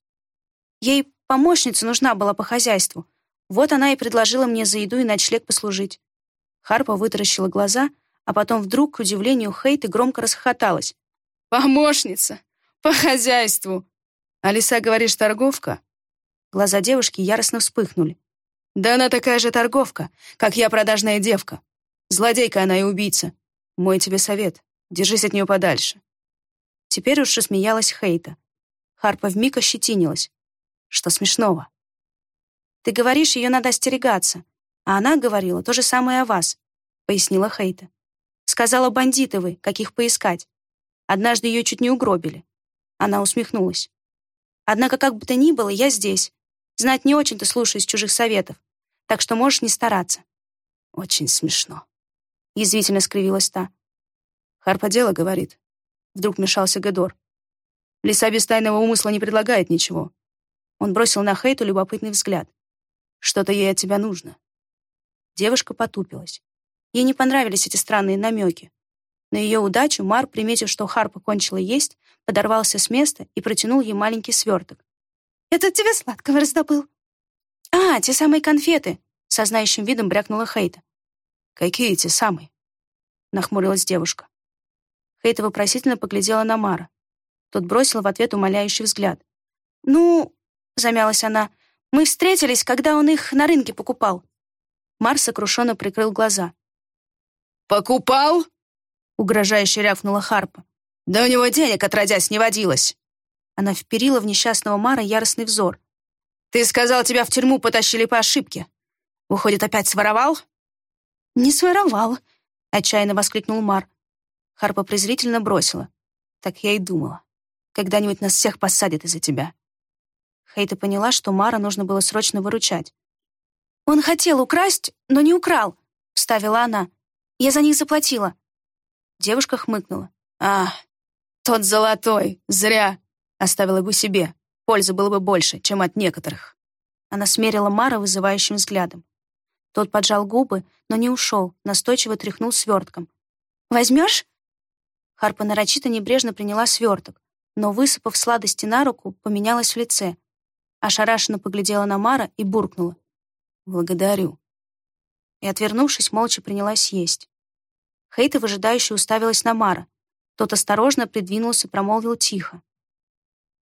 Ей помощница нужна была по хозяйству. Вот она и предложила мне за еду и ночлег послужить. Харпа вытаращила глаза, а потом вдруг, к удивлению Хейты, громко расхохоталась. «Помощница! По хозяйству! А лиса, говоришь, торговка?» Глаза девушки яростно вспыхнули. «Да она такая же торговка, как я продажная девка. Злодейка она и убийца. Мой тебе совет. Держись от нее подальше». Теперь уж рассмеялась Хейта. Харпа вмиг ощетинилась. Что смешного? «Ты говоришь, ее надо остерегаться, а она говорила то же самое о вас», — пояснила Хейта. «Сказала, бандиты вы, каких поискать. Однажды ее чуть не угробили». Она усмехнулась. «Однако, как бы то ни было, я здесь. Знать не очень-то слушаюсь чужих советов, так что можешь не стараться». «Очень смешно», — язвительно скривилась та. «Харпа дело говорит». Вдруг мешался Гедор. «Лиса без тайного умысла не предлагает ничего». Он бросил на Хейту любопытный взгляд. «Что-то ей от тебя нужно». Девушка потупилась. Ей не понравились эти странные намеки. На ее удачу Мар, приметив, что Харпа кончила есть, подорвался с места и протянул ей маленький сверток. Это тебе сладкого раздобыл». «А, те самые конфеты!» — со знающим видом брякнула Хейта. «Какие те самые?» — нахмурилась девушка. Хейта вопросительно поглядела на Мара. Тот бросил в ответ умоляющий взгляд. «Ну...» — замялась она. «Мы встретились, когда он их на рынке покупал». Мар сокрушенно прикрыл глаза. «Покупал?» — угрожающе рявкнула Харпа. «Да у него денег, отродясь, не водилось!» Она вперила в несчастного Мара яростный взор. «Ты сказал, тебя в тюрьму потащили по ошибке. Выходит, опять своровал?» «Не своровал!» — отчаянно воскликнул Мар. Харпа презрительно бросила. «Так я и думала. Когда-нибудь нас всех посадят из-за тебя». Хейта поняла, что Мара нужно было срочно выручать. «Он хотел украсть, но не украл», — вставила она. «Я за них заплатила». Девушка хмыкнула. «А, тот золотой, зря. Оставила бы себе. Пользы было бы больше, чем от некоторых». Она смерила Мара вызывающим взглядом. Тот поджал губы, но не ушел, настойчиво тряхнул свертком. «Возьмешь?» Харпа нарочито небрежно приняла сверток, но, высыпав сладости на руку, поменялась в лице. Ошарашенно поглядела на Мара и буркнула. «Благодарю». И, отвернувшись, молча принялась есть. Хейта выжидающе уставилась на Мара. Тот осторожно придвинулся, промолвил тихо.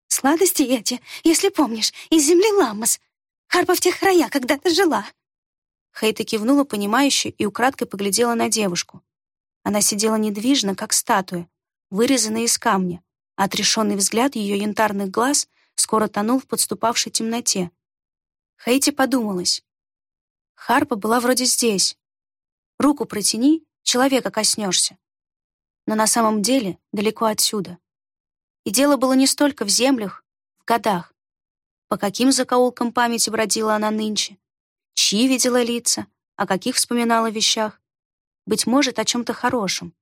«Сладости эти, если помнишь, из земли Ламас. Харпа в тех краях когда-то жила». Хейта кивнула понимающе и украдкой поглядела на девушку. Она сидела недвижно, как статуя, вырезанная из камня, а отрешенный взгляд ее янтарных глаз скоро тонул в подступавшей темноте. Хейти подумалась. Харпа была вроде здесь. Руку протяни, человека коснешься. Но на самом деле далеко отсюда. И дело было не столько в землях, в годах. По каким закоулкам памяти бродила она нынче? Чьи видела лица, о каких вспоминала вещах? Быть может, о чем-то хорошем.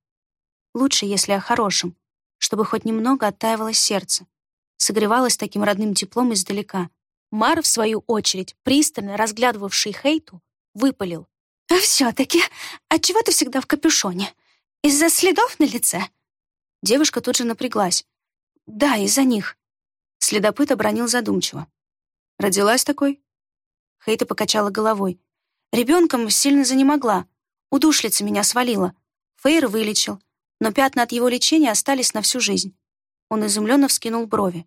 Лучше, если о хорошем, чтобы хоть немного оттаивало сердце, согревалось таким родным теплом издалека. Мар, в свою очередь, пристально разглядывавший Хейту, выпалил. «А все-таки, отчего ты всегда в капюшоне? Из-за следов на лице?» Девушка тут же напряглась. «Да, из-за них». Следопыт обронил задумчиво. «Родилась такой?» Хейта покачала головой. «Ребенком сильно занемогла. Удушлица меня свалила. Фейр вылечил, но пятна от его лечения остались на всю жизнь». Он изумленно вскинул брови.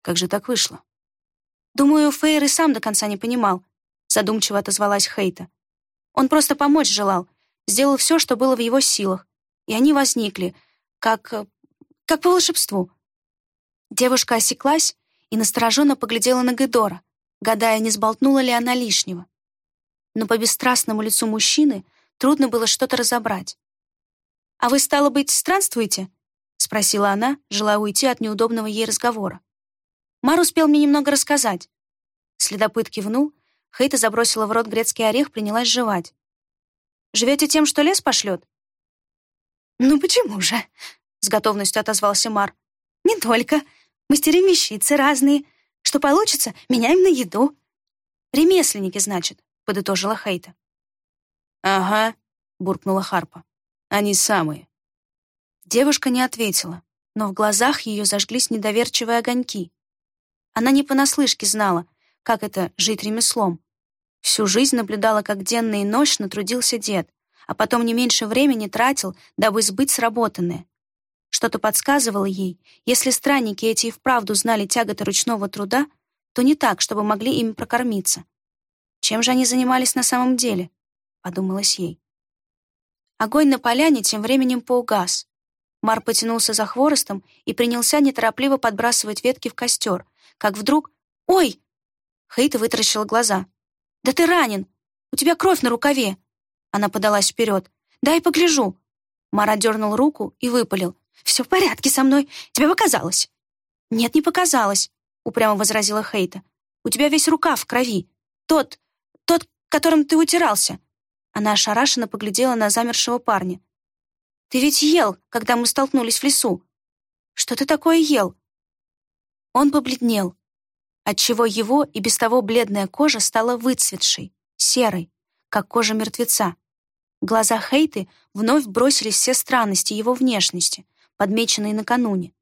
«Как же так вышло?» «Думаю, Фейр и сам до конца не понимал», задумчиво отозвалась Хейта. «Он просто помочь желал, сделал все, что было в его силах, и они возникли, как... как по волшебству». Девушка осеклась и настороженно поглядела на Гедора, гадая, не сболтнула ли она лишнего. Но по бесстрастному лицу мужчины трудно было что-то разобрать. «А вы, стало быть, странствуете?» — спросила она, желая уйти от неудобного ей разговора. Мар успел мне немного рассказать. Следопыт кивнул, Хейта забросила в рот грецкий орех, принялась жевать. «Живете тем, что лес пошлет?» «Ну почему же?» — с готовностью отозвался Мар. «Не только. Мастеры-мещицы разные. Что получится, меняем на еду. Ремесленники, значит, подытожила Хейта. Ага, буркнула Харпа. Они самые. Девушка не ответила, но в глазах ее зажглись недоверчивые огоньки. Она не понаслышке знала, как это жить ремеслом. Всю жизнь наблюдала, как денно и ночно трудился дед, а потом не меньше времени тратил, дабы сбыть сработанное. Что-то подсказывало ей, если странники эти и вправду знали тяготы ручного труда, то не так, чтобы могли ими прокормиться. Чем же они занимались на самом деле? Подумалось ей. Огонь на поляне тем временем поугас. Мар потянулся за хворостом и принялся неторопливо подбрасывать ветки в костер, как вдруг... «Ой!» Хейта вытаращила глаза. «Да ты ранен! У тебя кровь на рукаве!» Она подалась вперед. «Дай погляжу!» Мар отдернул руку и выпалил. «Все в порядке со мной. Тебе показалось». «Нет, не показалось», — упрямо возразила Хейта. «У тебя весь рукав в крови. Тот, тот, которым ты утирался». Она ошарашенно поглядела на замершего парня. «Ты ведь ел, когда мы столкнулись в лесу. Что ты такое ел?» Он побледнел, отчего его и без того бледная кожа стала выцветшей, серой, как кожа мертвеца. Глаза Хейты вновь бросились все странности его внешности, подмеченные накануне.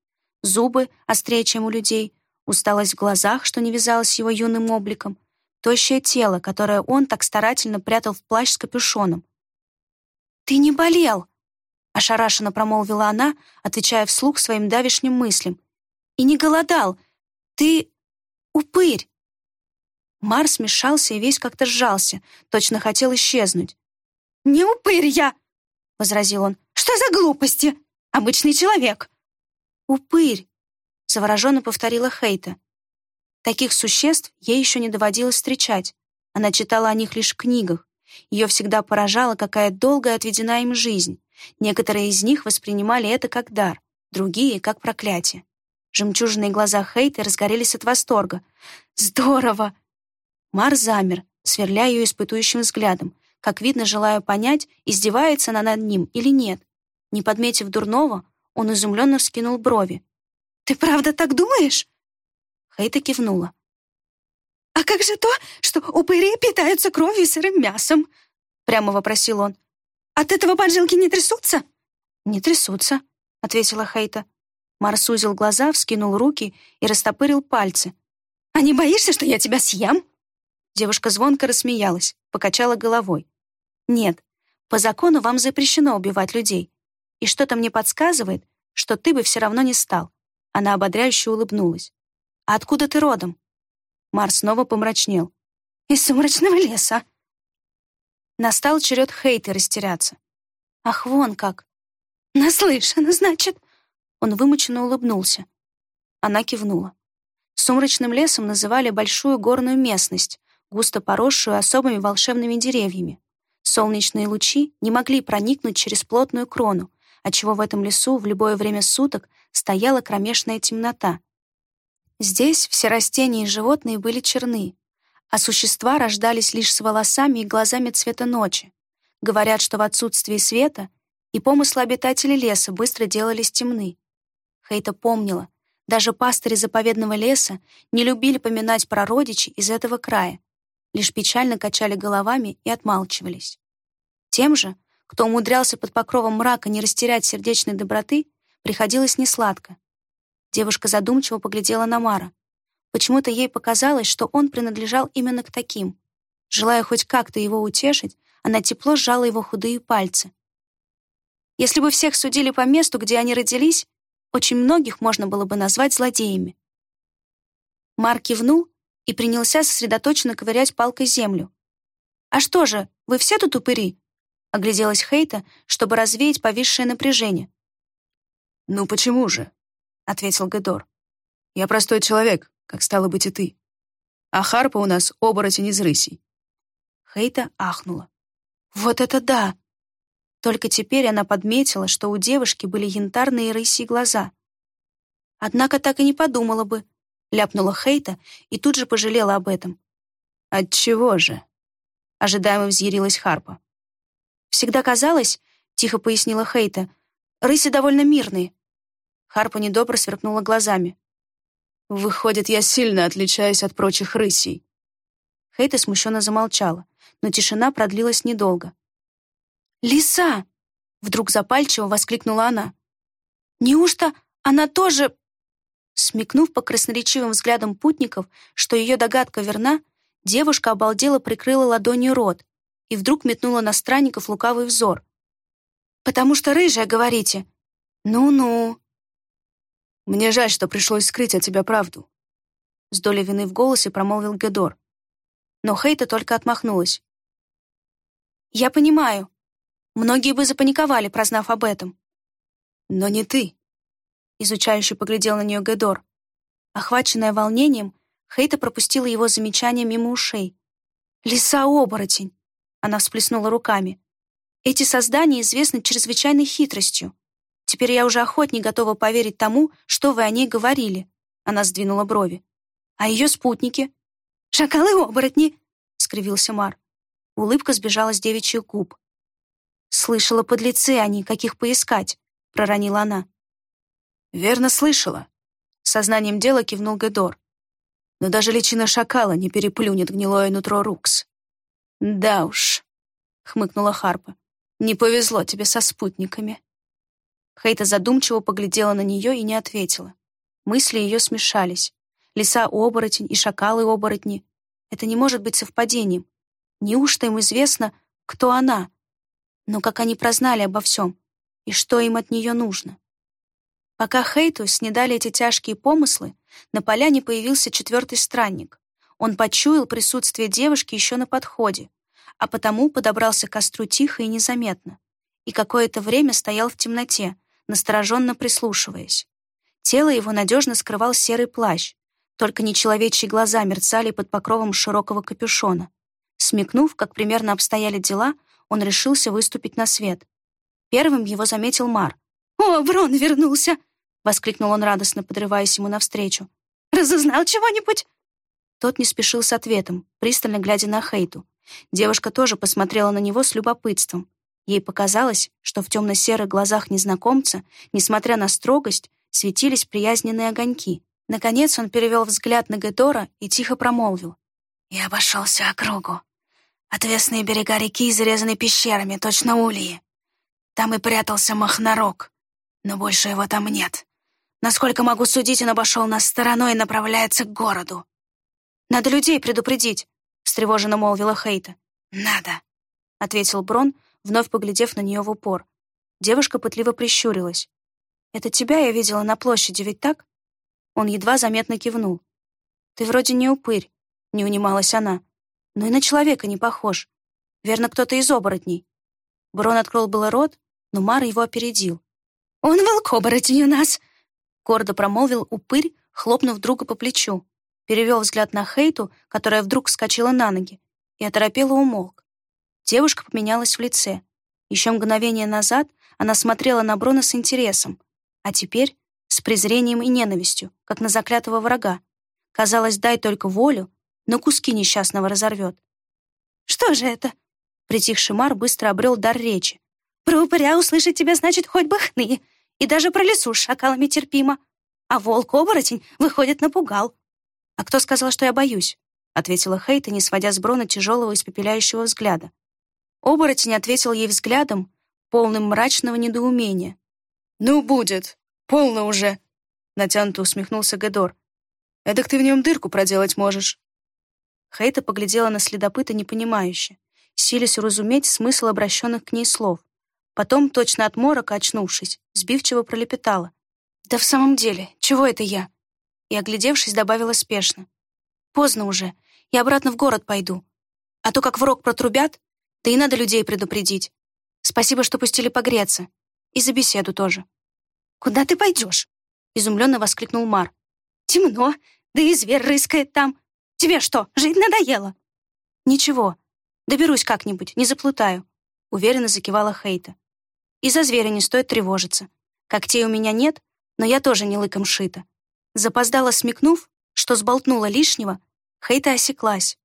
Зубы острее, чем у людей, усталость в глазах, что не вязалось его юным обликом, тощее тело, которое он так старательно прятал в плащ с капюшоном. «Ты не болел!» — ошарашенно промолвила она, отвечая вслух своим давишним мыслям. «И не голодал. Ты упырь!» Марс смешался и весь как-то сжался, точно хотел исчезнуть. «Не упырь я!» — возразил он. «Что за глупости? Обычный человек!» «Упырь!» — завороженно повторила Хейта. Таких существ ей еще не доводилось встречать. Она читала о них лишь в книгах. Ее всегда поражало, какая долгая отведена им жизнь. Некоторые из них воспринимали это как дар, другие — как проклятие. Жемчужные глаза Хейты разгорелись от восторга. «Здорово!» Мар замер, сверляя ее испытующим взглядом, как видно, желая понять, издевается она над ним или нет. Не подметив дурного, он изумленно вскинул брови. «Ты правда так думаешь?» Хейта кивнула. «А как же то, что упыри питаются кровью и сырым мясом?» Прямо вопросил он. «От этого поджилки не трясутся?» «Не трясутся», — ответила Хейта. Мар сузил глаза, вскинул руки и растопырил пальцы. «А не боишься, что я тебя съем?» Девушка звонко рассмеялась, покачала головой. «Нет, по закону вам запрещено убивать людей. И что-то мне подсказывает, что ты бы все равно не стал». Она ободряюще улыбнулась. «А откуда ты родом?» Марс снова помрачнел. «Из сумрачного леса». Настал черед Хейты растеряться. «Ах, вон как!» «Наслышана, значит?» Он вымученно улыбнулся. Она кивнула. Сумрачным лесом называли большую горную местность, густо поросшую особыми волшебными деревьями. Солнечные лучи не могли проникнуть через плотную крону, отчего в этом лесу в любое время суток стояла кромешная темнота. Здесь все растения и животные были черны, а существа рождались лишь с волосами и глазами цвета ночи. Говорят, что в отсутствии света и помыслы обитателей леса быстро делались темны. Хейта помнила, даже пастыри заповедного леса не любили поминать про родичей из этого края, лишь печально качали головами и отмалчивались. Тем же, кто умудрялся под покровом мрака не растерять сердечной доброты, приходилось несладко. Девушка задумчиво поглядела на Мара. Почему-то ей показалось, что он принадлежал именно к таким. Желая хоть как-то его утешить, она тепло сжала его худые пальцы. Если бы всех судили по месту, где они родились, очень многих можно было бы назвать злодеями. Мар кивнул и принялся сосредоточенно ковырять палкой землю. «А что же, вы все тут упыри?» — огляделась Хейта, чтобы развеять повисшее напряжение. «Ну почему же?» ответил Гедор. «Я простой человек, как стало быть и ты. А Харпа у нас оборотень из рысей». Хейта ахнула. «Вот это да!» Только теперь она подметила, что у девушки были янтарные рысьи глаза. Однако так и не подумала бы, ляпнула Хейта и тут же пожалела об этом. «Отчего же?» — ожидаемо взъярилась Харпа. «Всегда казалось, — тихо пояснила Хейта, — рыси довольно мирные. Харпа недобро сверкнула глазами. «Выходит, я сильно отличаюсь от прочих рысей». Хейта смущенно замолчала, но тишина продлилась недолго. «Лиса!» — вдруг запальчиво воскликнула она. «Неужто она тоже...» Смекнув по красноречивым взглядам путников, что ее догадка верна, девушка обалдела прикрыла ладонью рот и вдруг метнула на странников лукавый взор. «Потому что рыжая, говорите?» «Ну-ну», мне жаль, что пришлось скрыть от тебя правду. С долей вины в голосе промолвил Гедор. Но Хейта только отмахнулась. Я понимаю. Многие бы запаниковали, прознав об этом. Но не ты. Изучающе поглядел на нее Гедор. Охваченная волнением, Хейта пропустила его замечание мимо ушей. «Лиса-оборотень!» Она всплеснула руками. «Эти создания известны чрезвычайной хитростью. Теперь я уже охотнее готова поверить тому, что вы о ней говорили. Она сдвинула брови. А ее спутники? Шакалы-оборотни, скривился Мар. Улыбка сбежала с девичьих губ. Слышала подлецы они, каких поискать, проронила она. Верно слышала. Сознанием дела кивнул Гедор. Но даже личина шакала не переплюнет гнилое нутро Рукс. Да уж, хмыкнула Харпа. Не повезло тебе со спутниками. Хейта задумчиво поглядела на нее и не ответила. Мысли ее смешались. Лиса-оборотень и шакалы-оборотни. Это не может быть совпадением. Неужто им известно, кто она? Но как они прознали обо всем? и что им от нее нужно. Пока Хейту снедали эти тяжкие помыслы, на поляне появился четвертый странник. Он почуял присутствие девушки еще на подходе, а потому подобрался к костру тихо и незаметно, и какое-то время стоял в темноте, настороженно прислушиваясь. Тело его надежно скрывал серый плащ, только нечеловечьи глаза мерцали под покровом широкого капюшона. Смекнув, как примерно обстояли дела, он решился выступить на свет. Первым его заметил Мар. «О, Брон вернулся!» — воскликнул он радостно, подрываясь ему навстречу. «Разузнал чего-нибудь?» Тот не спешил с ответом, пристально глядя на Хейту. Девушка тоже посмотрела на него с любопытством. Ей показалось, что в темно-серых глазах незнакомца, несмотря на строгость, светились приязненные огоньки. Наконец он перевел взгляд на Гедора и тихо промолвил. «Я обошел всю округу. Отвесные берега реки изрезаны пещерами, точно ульи. Там и прятался Махнарок, но больше его там нет. Насколько могу судить, он обошел нас стороной и направляется к городу». «Надо людей предупредить», — встревоженно молвила Хейта. «Надо», — ответил Брон, вновь поглядев на нее в упор. Девушка пытливо прищурилась. «Это тебя я видела на площади, ведь так?» Он едва заметно кивнул. «Ты вроде не упырь», — не унималась она. «Но и на человека не похож. Верно, кто-то из оборотней». Брон открыл было рот, но Мара его опередил. «Он волк-оборотень у нас!» — гордо промолвил упырь, хлопнув друга по плечу. Перевел взгляд на Хейту, которая вдруг вскочила на ноги, и оторопела умолк. Девушка поменялась в лице. Еще мгновение назад она смотрела на Брона с интересом, а теперь с презрением и ненавистью, как на заклятого врага. Казалось, дай только волю, но куски несчастного разорвет. «Что же это?» Притихший Мар быстро обрел дар речи. «Про упыря услышать тебя значит хоть бы хны, и даже про лесу с шакалами терпимо. А волк-оборотень, выходит, напугал». «А кто сказал, что я боюсь?» — ответила Хейта, не сводя с Брона тяжелого испепеляющего взгляда. Оборотень ответил ей взглядом, полным мрачного недоумения. «Ну, будет. Полно уже!» Натянуто усмехнулся Гедор. «Эдак ты в нем дырку проделать можешь». Хейта поглядела на следопыта непонимающе, силясь уразуметь смысл обращенных к ней слов. Потом, точно от морока очнувшись, сбивчиво пролепетала. «Да в самом деле, чего это я?» И, оглядевшись, добавила спешно. «Поздно уже, я обратно в город пойду. А то, как в рог протрубят, да и надо людей предупредить. Спасибо, что пустили погреться. И за беседу тоже. «Куда ты пойдешь?» — изумленно воскликнул Мар. «Темно, да и зверь рыскает там. Тебе что, жить надоело?» «Ничего, доберусь как-нибудь, не заплутаю», — уверенно закивала Хейта. «И за зверя не стоит тревожиться. Когтей у меня нет, но я тоже не лыком шита». Запоздала смекнув, что сболтнула лишнего, Хейта осеклась,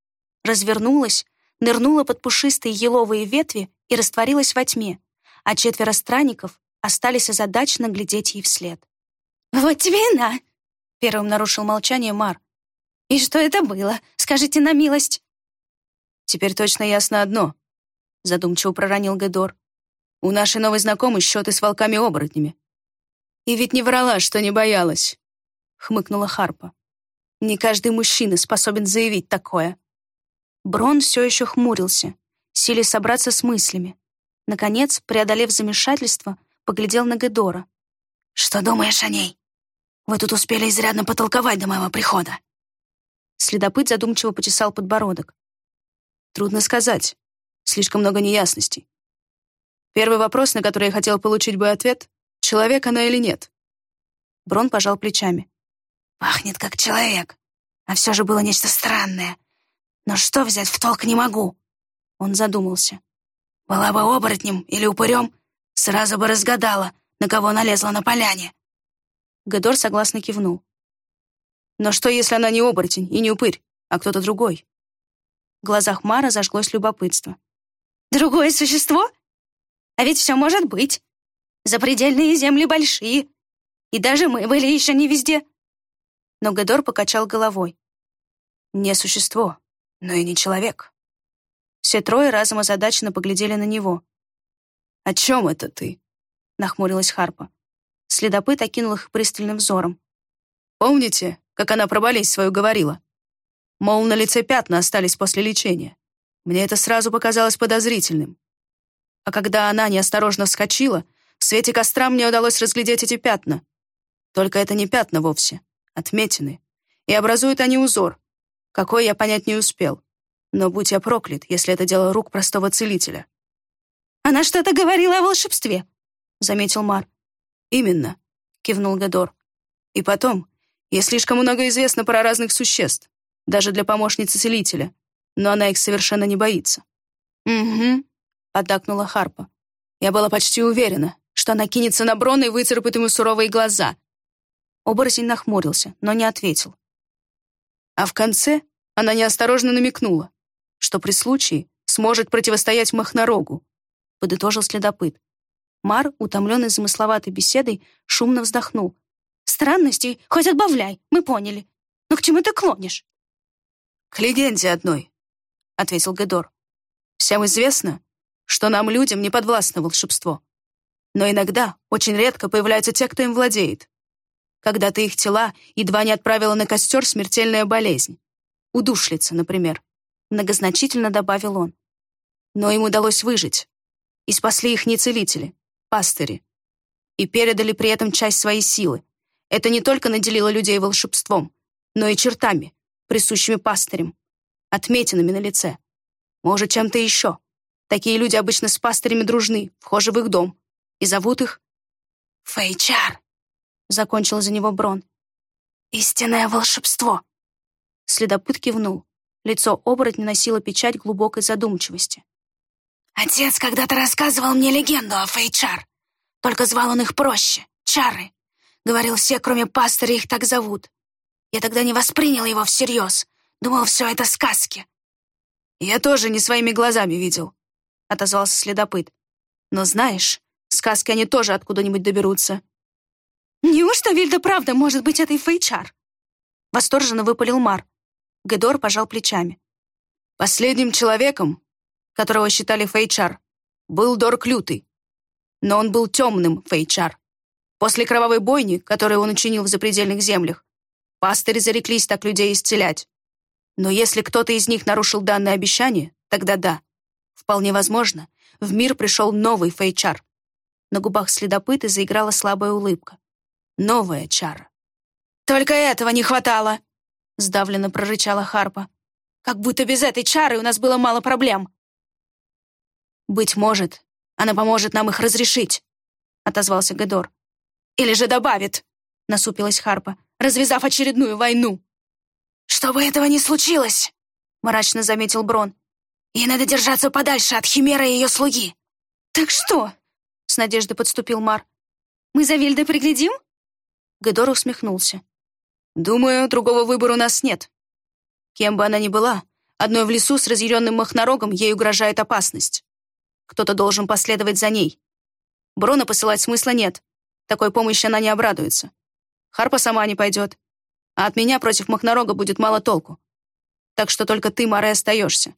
развернулась нырнула под пушистые еловые ветви и растворилась во тьме, а четверо странников остались озадаченно глядеть ей вслед. «Вот тебе и на!» — первым нарушил молчание Мар. «И что это было? Скажите на милость!» «Теперь точно ясно одно», — задумчиво проронил Гедор. «У нашей новой знакомой счеты с волками-оборотнями». «И ведь не врала, что не боялась», — хмыкнула Харпа. «Не каждый мужчина способен заявить такое». Брон все еще хмурился, силясь собраться с мыслями. Наконец, преодолев замешательство, поглядел на Гедора. «Что думаешь о ней? Вы тут успели изрядно потолковать до моего прихода». Следопыт задумчиво почесал подбородок. «Трудно сказать. Слишком много неясностей. Первый вопрос, на который я хотел получить бы ответ — человек она или нет?» Брон пожал плечами. «Пахнет как человек, а все же было нечто странное. Но что взять в толк не могу?» Он задумался. «Была бы оборотнем или упырем, сразу бы разгадала, на кого налезла на поляне». Гедор согласно кивнул. «Но что, если она не оборотень и не упырь, а кто-то другой?» В глазах Мара зажглось любопытство. «Другое существо? А ведь все может быть. Запредельные земли большие. И даже мы были еще не везде». Но Гедор покачал головой. «Не существо, но и не человек. Все трое разом озадаченно поглядели на него. «О чем это ты?» — нахмурилась Харпа. Следопыт окинул их пристальным взором. «Помните, как она про болезнь свою говорила? Мол, на лице пятна остались после лечения. Мне это сразу показалось подозрительным. А когда она неосторожно вскочила, В свете костра мне удалось разглядеть эти пятна. Только это не пятна вовсе, отметины. И образуют они узор. Какой я понять не успел. Но будь я проклят, если это дело рук простого целителя. «Она что-то говорила о волшебстве», — заметил Мар. «Именно», — кивнул Гадор. «И потом, ей слишком много известно про разных существ, даже для помощницы целителя, но она их совершенно не боится». «Угу», — поддакнула Харпа. «Я была почти уверена, что она кинется на Брона и выцарапает ему суровые глаза». Оборотень нахмурился, но не ответил. А в конце она неосторожно намекнула, что при случае сможет противостоять Махнорогу, подытожил следопыт. Мар, утомленный замысловатой беседой, шумно вздохнул. «Странностей хоть отбавляй, мы поняли. Но к чему ты клонишь?» «К легенде одной», — ответил Гедор. «Всем известно, что нам, людям, не подвластно волшебство. Но иногда, очень редко, появляются те, кто им владеет. Когда-то их тела едва не отправила на костер смертельная болезнь. Удушлица, например. Многозначительно добавил он. Но им удалось выжить. И спасли их не целители, пастыри. И передали при этом часть своей силы. Это не только наделило людей волшебством, но и чертами, присущими пастырям, отметинами на лице. Может, чем-то еще. Такие люди обычно с пастырями дружны, вхожи в их дом. И зовут их Фейчар закончил за него Брон. «Истинное волшебство!» Следопыт кивнул. Лицо оборотня носило печать глубокой задумчивости. «Отец когда-то рассказывал мне легенду о Фейчар. Только звал он их проще — Чары. Говорил, все, кроме пастыря, их так зовут. Я тогда не воспринял его всерьез. Думал, все это сказки». «Я тоже не своими глазами видел», — отозвался следопыт. «Но знаешь, сказки они тоже откуда-нибудь доберутся. «Неужто Вильда правда может быть этой Фейчар?» Восторженно выпалил Мар. Гедор пожал плечами. Последним человеком, которого считали Фейчар, был Дорк Лютый. Но он был темным Фейчар. После кровавой бойни, которую он учинил в запредельных землях, пастыри зареклись так людей исцелять. Но если кто-то из них нарушил данное обещание, тогда да. Вполне возможно, в мир пришел новый Фейчар. На губах следопыта заиграла слабая улыбка новая чара. «Только этого не хватало!» — сдавленно прорычала Харпа. «Как будто без этой чары у нас было мало проблем!» «Быть может, она поможет нам их разрешить», — отозвался Гедор. «Или же добавит», — насупилась Харпа, развязав очередную войну. «Чтобы этого не случилось», — мрачно заметил Брон. «Ей надо держаться подальше от Химеры и ее слуги». «Так что?» — с надеждой подступил Мар. «Мы за Вильдой приглядим?» Гедор усмехнулся. «Думаю, другого выбора у нас нет. Кем бы она ни была, одной в лесу с разъяренным махнорогом ей угрожает опасность. Кто-то должен последовать за ней. Брона посылать смысла нет. Такой помощи она не обрадуется. Харпа сама не пойдет. А от меня против махнорога будет мало толку. Так что только ты, Маре, остаешься.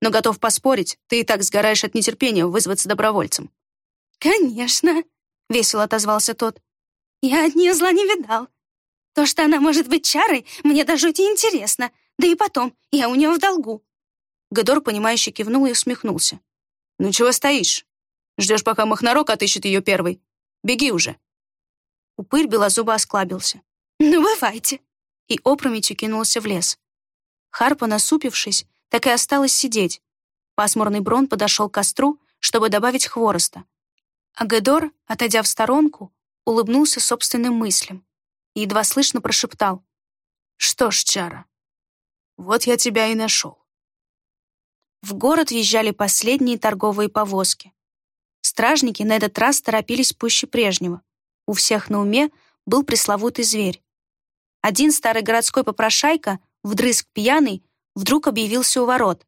Но готов поспорить, ты и так сгораешь от нетерпения вызваться добровольцем». «Конечно», — весело отозвался тот. Я от нее зла не видал. То, что она может быть чарой, мне до жути интересно. Да и потом, я у нее в долгу». Гадор, понимающе кивнул и усмехнулся. «Ну чего стоишь? Ждешь, пока Махнарок отыщет ее первый? Беги уже!» Упырь белозубо осклабился. «Ну, бывайте!» И опрометью кинулся в лес. Харпа, насупившись, так и осталась сидеть. Пасмурный Брон подошел к костру, чтобы добавить хвороста. А Гедор, отойдя в сторонку, улыбнулся собственным мыслям и едва слышно прошептал. «Что ж, Чара, вот я тебя и нашел». В город въезжали последние торговые повозки. Стражники на этот раз торопились пуще прежнего. У всех на уме был пресловутый зверь. Один старый городской попрошайка, вдрызг пьяный, вдруг объявился у ворот.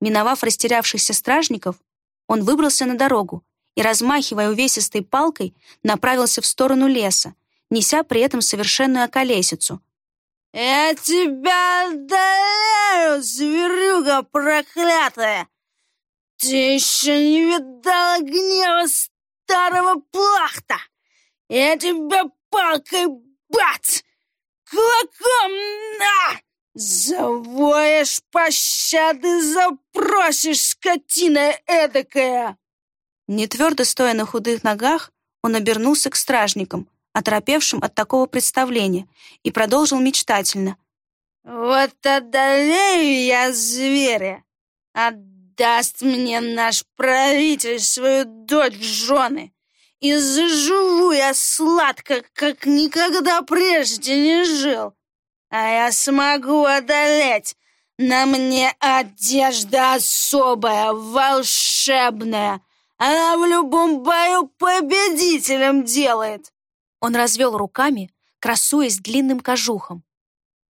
Миновав растерявшихся стражников, он выбрался на дорогу и, размахивая увесистой палкой, направился в сторону леса, неся при этом совершенную околесицу. «Я тебя одолею, зверюга проклятая! Ты еще не видала гнева старого плахта! Я тебя палкой бац! Кулаком на! Завоешь пощады, запросишь, скотина эдакая!» Не твердо стоя на худых ногах, он обернулся к стражникам, оторопевшим от такого представления, и продолжил мечтательно. «Вот одолею я зверя, отдаст мне наш правитель свою дочь в жены, и заживу я сладко, как никогда прежде не жил. А я смогу одолеть. На мне одежда особая, волшебная. Она в любом бою победителем делает. Он развел руками, красуясь длинным кожухом.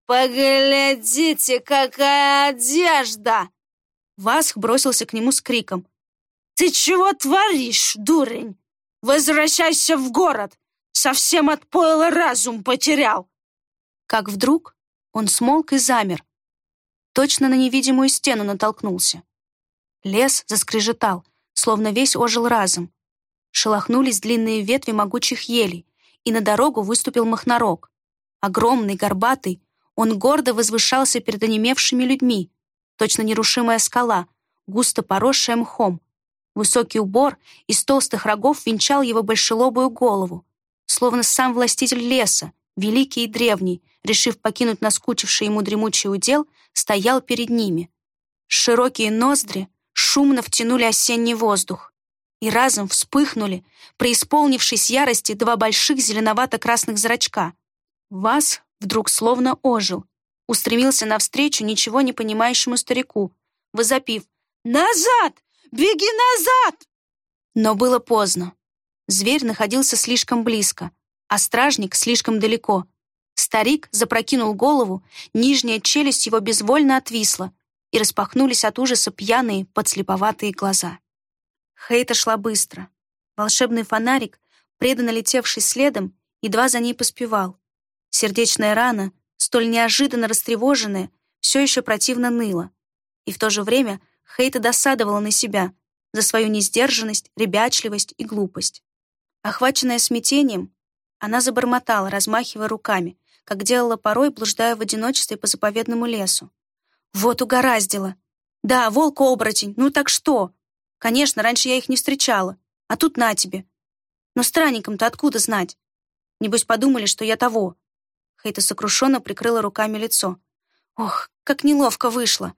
«Поглядите, какая одежда!» Васх бросился к нему с криком. «Ты чего творишь, дурень? Возвращайся в город! Совсем от пойла разум потерял!» Как вдруг он смолк и замер. Точно на невидимую стену натолкнулся. Лес заскрежетал, словно весь ожил разом. Шелохнулись длинные ветви могучих елей, и на дорогу выступил махнорог. Огромный, горбатый, он гордо возвышался перед онемевшими людьми, точно нерушимая скала, густо поросшая мхом. Высокий убор из толстых рогов венчал его большелобую голову, словно сам властитель леса, великий и древний, решив покинуть наскучивший ему дремучий удел, стоял перед ними. Широкие ноздри шумно втянули осенний воздух и разом вспыхнули, преисполнившись ярости, два больших зеленовато-красных зрачка. Вас вдруг словно ожил, устремился навстречу ничего не понимающему старику, возопив «Назад! Беги назад!» Но было поздно. Зверь находился слишком близко, а стражник слишком далеко. Старик запрокинул голову, нижняя челюсть его безвольно отвисла, и распахнулись от ужаса пьяные, подслеповатые глаза. Хейта шла быстро. Волшебный фонарик, преданно летевший следом, едва за ней поспевал. Сердечная рана, столь неожиданно растревоженная, все еще противно ныла. И в то же время Хейта досадовала на себя за свою несдержанность, ребячливость и глупость. Охваченная смятением, она забормотала, размахивая руками, как делала порой, блуждая в одиночестве по заповедному лесу. «Вот угораздило! Да, волк-оборотень, ну так что? Конечно, раньше я их не встречала, а тут на тебе. Но странникам-то откуда знать? Небось подумали, что я того. Хейта сокрушенно прикрыла руками лицо. Ох, как неловко вышло.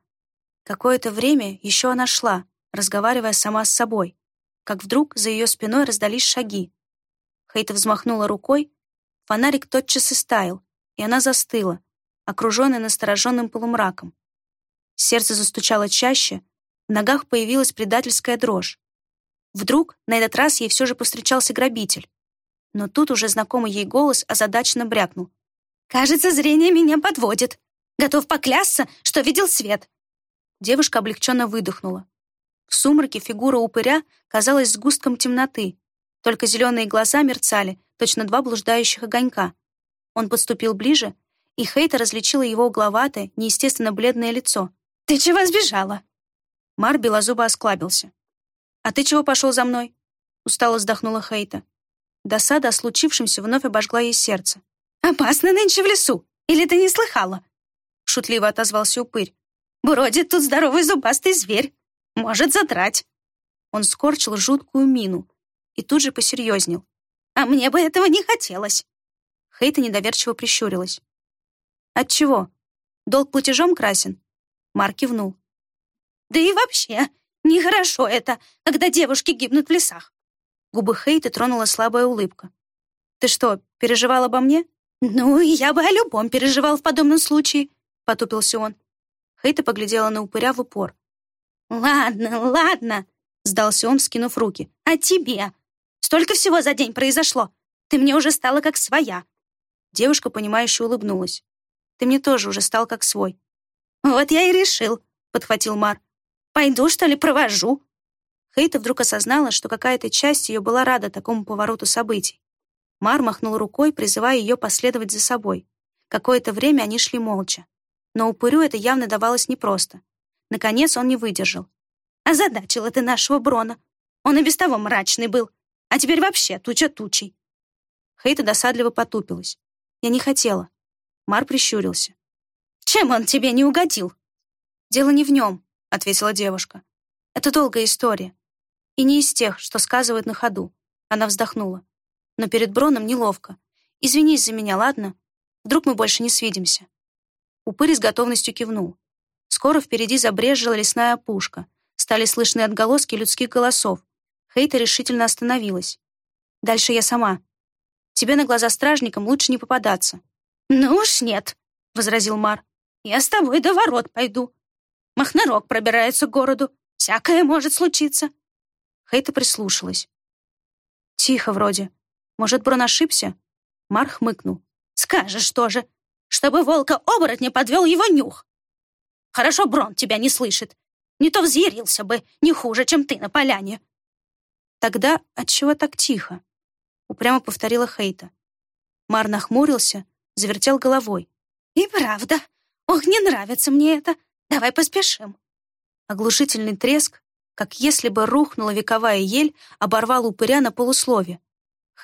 Какое-то время еще она шла, разговаривая сама с собой, как вдруг за ее спиной раздались шаги. Хейта взмахнула рукой, фонарик тотчас истаял, и она застыла, окруженная настороженным полумраком. Сердце застучало чаще, в ногах появилась предательская дрожь. Вдруг на этот раз ей все же повстречался грабитель. Но тут уже знакомый ей голос озадаченно брякнул. Кажется, зрение меня подводит. Готов поклясться, что видел свет. Девушка облегченно выдохнула. В сумраке фигура упыря казалась сгустком темноты. Только зеленые глаза мерцали, точно два блуждающих огонька. Он подступил ближе, и Хейта различила его угловатое, неестественно бледное лицо. «Ты чего сбежала?» Мар белозубо осклабился. «А ты чего пошел за мной?» Устало вздохнула Хейта. Досада о случившемся вновь обожгла ей сердце. «Опасно нынче в лесу. Или ты не слыхала?» Шутливо отозвался упырь. «Бродит тут здоровый зубастый зверь. Может задрать». Он скорчил жуткую мину и тут же посерьезнел. «А мне бы этого не хотелось». Хейта недоверчиво прищурилась. «Отчего? Долг платежом красен?» Марк кивнул. «Да и вообще, нехорошо это, когда девушки гибнут в лесах». Губы Хейта тронула слабая улыбка. «Ты что, переживал обо мне?» «Ну, я бы о любом переживал в подобном случае», — потупился он. Хейта поглядела на упыря в упор. «Ладно, ладно», — сдался он, скинув руки. «А тебе? Столько всего за день произошло. Ты мне уже стала как своя». Девушка, понимающе улыбнулась. «Ты мне тоже уже стал как свой». «Вот я и решил», — подхватил Мар. «Пойду, что ли, провожу?» Хейта вдруг осознала, что какая-то часть ее была рада такому повороту событий. Мар махнул рукой, призывая ее последовать за собой. Какое-то время они шли молча. Но упырю это явно давалось непросто. Наконец он не выдержал. «Озадачила ты нашего Брона. Он и без того мрачный был. А теперь вообще туча тучей». Хейта досадливо потупилась. «Я не хотела». Мар прищурился. «Чем он тебе не угодил?» «Дело не в нем», — ответила девушка. «Это долгая история. И не из тех, что сказывают на ходу. Она вздохнула. Но перед Броном неловко. Извинись за меня, ладно? Вдруг мы больше не свидимся. Упырь с готовностью кивнул. Скоро впереди забрежила лесная опушка. Стали слышны отголоски людских голосов. Хейта решительно остановилась. «Дальше я сама. Тебе на глаза стражникам лучше не попадаться». «Ну уж нет», — возразил Мар. «Я с тобой до ворот пойду. Махнарок пробирается к городу. Всякое может случиться». Хейта прислушалась. «Тихо вроде. Может, Брон ошибся?» Мар хмыкнул. «Скажешь тоже, чтобы волка-оборотня подвел его нюх. Хорошо Брон тебя не слышит. Не то взъярился бы, не хуже, чем ты на поляне». «Тогда отчего так тихо?» Упрямо повторила Хейта. Мар нахмурился, завертел головой. «И правда. Ох, не нравится мне это. Давай поспешим». Оглушительный треск, как если бы рухнула вековая ель, оборвал упыря на полуслове.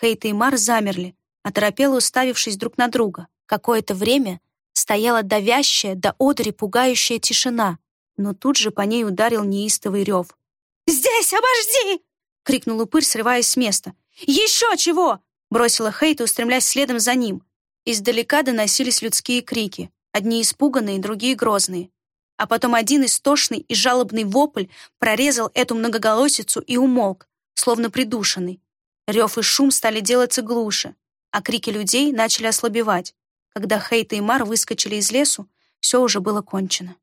Хейта и Мар замерли, оторопело уставившись друг на друга. Какое-то время стояла давящая до одури пугающая тишина, но тут же по ней ударил неистовый рев. «Здесь, обожди!» — крикнул упырь, срываясь с места. «Еще чего!» — бросила Хейта, устремляясь следом за ним. Издалека доносились людские крики, одни испуганные, другие грозные. А потом один истошный и жалобный вопль прорезал эту многоголосицу и умолк, словно придушенный. Рев и шум стали делаться глуше, а крики людей начали ослабевать. Когда Хейта и Мар выскочили из лесу, все уже было кончено.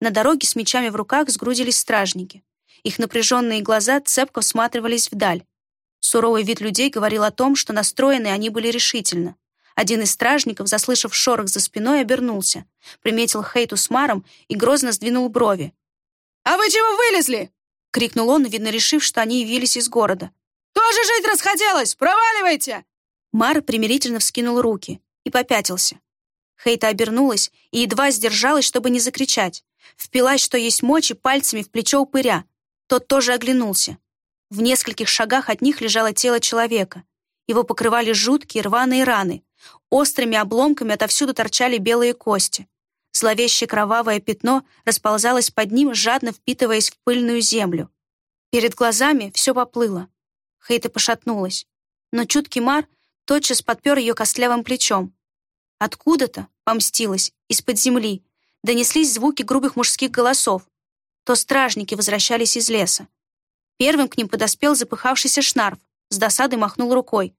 На дороге с мечами в руках сгрудились стражники. Их напряженные глаза цепко всматривались вдаль. Суровый вид людей говорил о том, что настроены они были решительно. Один из стражников, заслышав шорох за спиной, обернулся, приметил Хейту с Маром и грозно сдвинул брови. «А вы чего вылезли?» — крикнул он, видно, решив, что они явились из города. «Тоже жить расхотелось! Проваливайте!» Мар примирительно вскинул руки и попятился. Хейта обернулась и едва сдержалась, чтобы не закричать. Впилась, что есть мочи, пальцами в плечо упыря. Тот тоже оглянулся. В нескольких шагах от них лежало тело человека. Его покрывали жуткие рваные раны. Острыми обломками отовсюду торчали белые кости. Зловещее кровавое пятно расползалось под ним, жадно впитываясь в пыльную землю. Перед глазами все поплыло. Хейта пошатнулась. Но чуткий Мар тотчас подпер ее костлявым плечом. Откуда-то, помстилась, из-под земли, донеслись звуки грубых мужских голосов. То стражники возвращались из леса. Первым к ним подоспел запыхавшийся Шнарф, с досадой махнул рукой.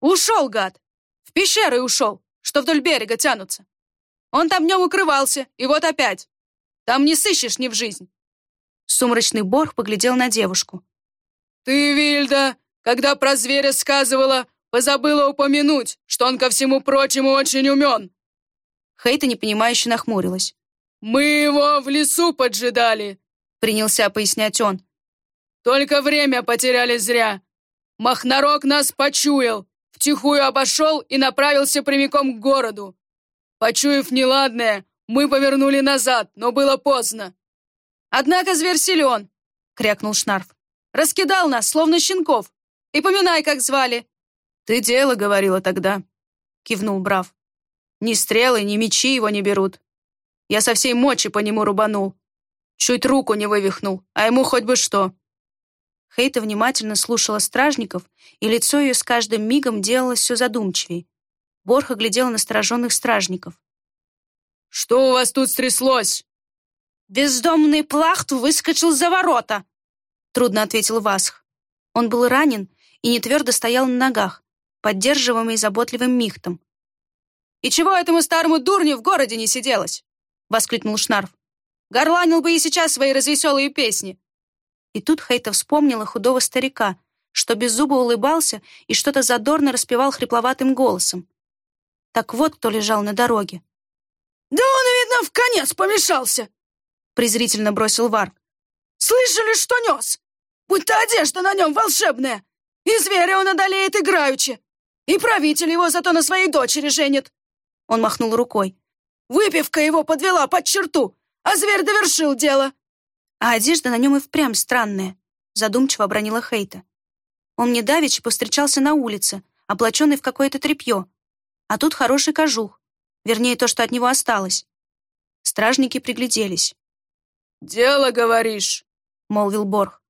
«Ушел, гад! В пещеры ушел, что вдоль берега тянутся. Он там днем укрывался, и вот опять. Там не сыщешь ни в жизнь». Сумрачный Борг поглядел на девушку. «Ты, Вильда, когда про зверя сказывала, позабыла упомянуть, что он ко всему прочему очень умен». Хейта непонимающе нахмурилась. «Мы его в лесу поджидали», — принялся пояснять он. «Только время потеряли зря. Махнарок нас почуял, втихую обошел и направился прямиком к городу. Почуяв неладное, мы повернули назад, но было поздно. Однако зверь силен, — крякнул Шнарф. Раскидал нас, словно щенков. И поминай, как звали. Ты дело говорила тогда, — кивнул Брав. Ни стрелы, ни мечи его не берут. Я со всей мочи по нему рубанул. Чуть руку не вывихнул, а ему хоть бы что. Хейта внимательно слушала стражников, и лицо ее с каждым мигом делалось все задумчивей. Борх оглядела настороженных стражников. «Что у вас тут стряслось?» «Бездомный плахт выскочил за ворота», — трудно ответил Васх. Он был ранен и не твердо стоял на ногах, поддерживаемый заботливым михтом. «И чего этому старому дурню в городе не сиделось?» — воскликнул Шнарф. «Горланил бы и сейчас свои развеселые песни. И тут Хейта вспомнила худого старика, что беззубо улыбался и что-то задорно распевал хрипловатым голосом. Так вот кто лежал на дороге. «Да он, видно, в конец помешался!» презрительно бросил Варк. «Слышали, что нес? Будь-то одежда на нем волшебная! И зверя он одолеет играючи! И правитель его зато на своей дочери женит!» Он махнул рукой. «Выпивка его подвела под черту, а зверь довершил дело!» А одежда на нем и впрямь странная, задумчиво обронила Хейта. Он мне давеча повстречался на улице, облаченный в какое-то тряпье. А тут хороший кожух, вернее, то, что от него осталось. Стражники пригляделись. «Дело, говоришь», — молвил Борг.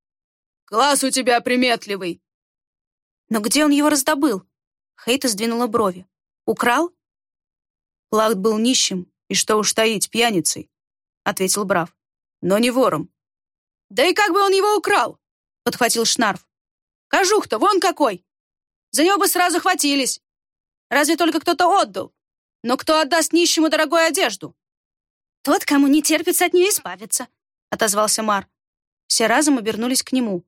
Глаз у тебя приметливый. Но где он его раздобыл? Хейта сдвинула брови. Украл? Плахт был нищим, и что уж таить, пьяницей, ответил Брав. Но не вором. Да и как бы он его украл? Подхватил Шнарф. Кожух-то вон какой! За него бы сразу хватились. Разве только кто-то отдал. Но кто отдаст нищему дорогую одежду? Тот, кому не терпится от нее избавиться, отозвался Мар. Все разом обернулись к нему.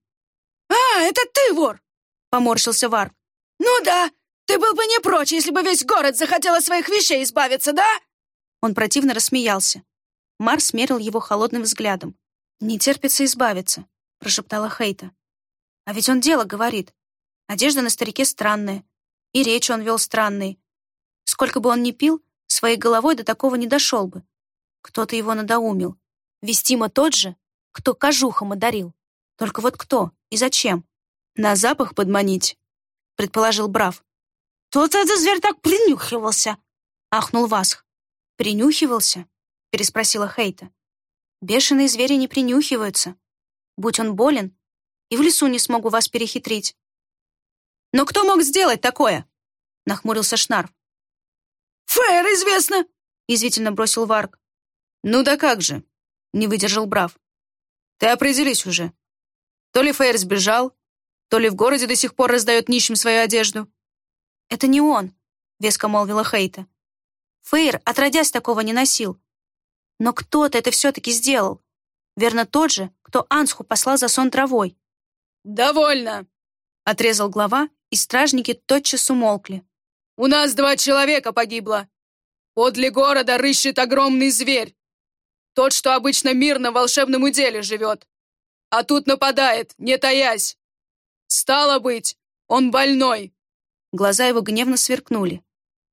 «А, это ты вор!» — поморщился Вар. «Ну да, ты был бы не прочь, если бы весь город захотел от своих вещей избавиться, да?» Он противно рассмеялся. Мар смерил его холодным взглядом. «Не терпится избавиться», — прошептала Хейта. «А ведь он дело говорит. Одежда на старике странная. И речь он вел странные. Сколько бы он ни пил, своей головой до такого не дошел бы. Кто-то его надоумил. Вестимо тот же, кто кожухом одарил. Только вот кто и зачем? На запах подманить, предположил Брав. Тот этот зверь так принюхивался, ахнул Васх. Принюхивался? переспросила Хейта. Бешеные звери не принюхиваются. Будь он болен, и в лесу не смогу вас перехитрить. «Но кто мог сделать такое?» — нахмурился Шнарф. «Фэйр, известно!» — язвительно бросил Варк. «Ну да как же!» — не выдержал Брав. «Ты определись уже. То ли Фэйр сбежал, то ли в городе до сих пор раздает нищим свою одежду». «Это не он», — веско молвила Хейта. «Фейр, отродясь, такого не носил. Но кто-то это все-таки сделал. Верно тот же, кто Ансху послал за сон травой». «Довольно!» — отрезал глава и стражники тотчас умолкли. «У нас два человека погибло. Подле города рыщет огромный зверь. Тот, что обычно мирно в волшебном уделе живет. А тут нападает, не таясь. Стало быть, он больной». Глаза его гневно сверкнули.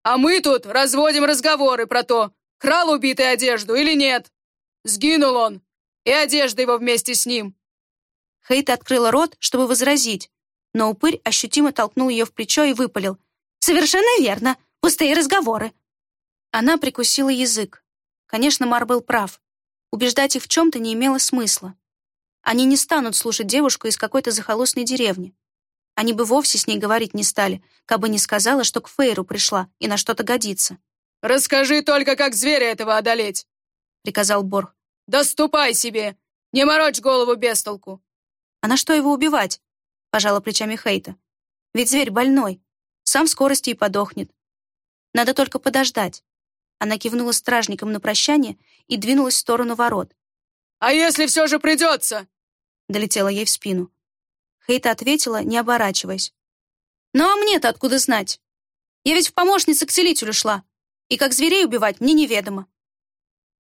«А мы тут разводим разговоры про то, крал убитый одежду или нет. Сгинул он, и одежда его вместе с ним». Хейт открыла рот, чтобы возразить, но упырь ощутимо толкнул ее в плечо и выпалил. «Совершенно верно. Пустые разговоры». Она прикусила язык. Конечно, Мар был прав. Убеждать их в чем-то не имело смысла. Они не станут слушать девушку из какой-то захолустной деревни. Они бы вовсе с ней говорить не стали, кабы не сказала, что к Фейру пришла и на что-то годится. «Расскажи только, как зверя этого одолеть», — приказал Борг. «Да ступай себе! Не морочь голову без толку!» «А на что его убивать?» пожала плечами Хейта. «Ведь зверь больной. Сам в скорости и подохнет. Надо только подождать». Она кивнула стражникам на прощание и двинулась в сторону ворот. «А если все же придется?» Долетела ей в спину. Хейта ответила, не оборачиваясь. «Ну а мне-то откуда знать? Я ведь в помощнице к целителю шла, и как зверей убивать мне неведомо».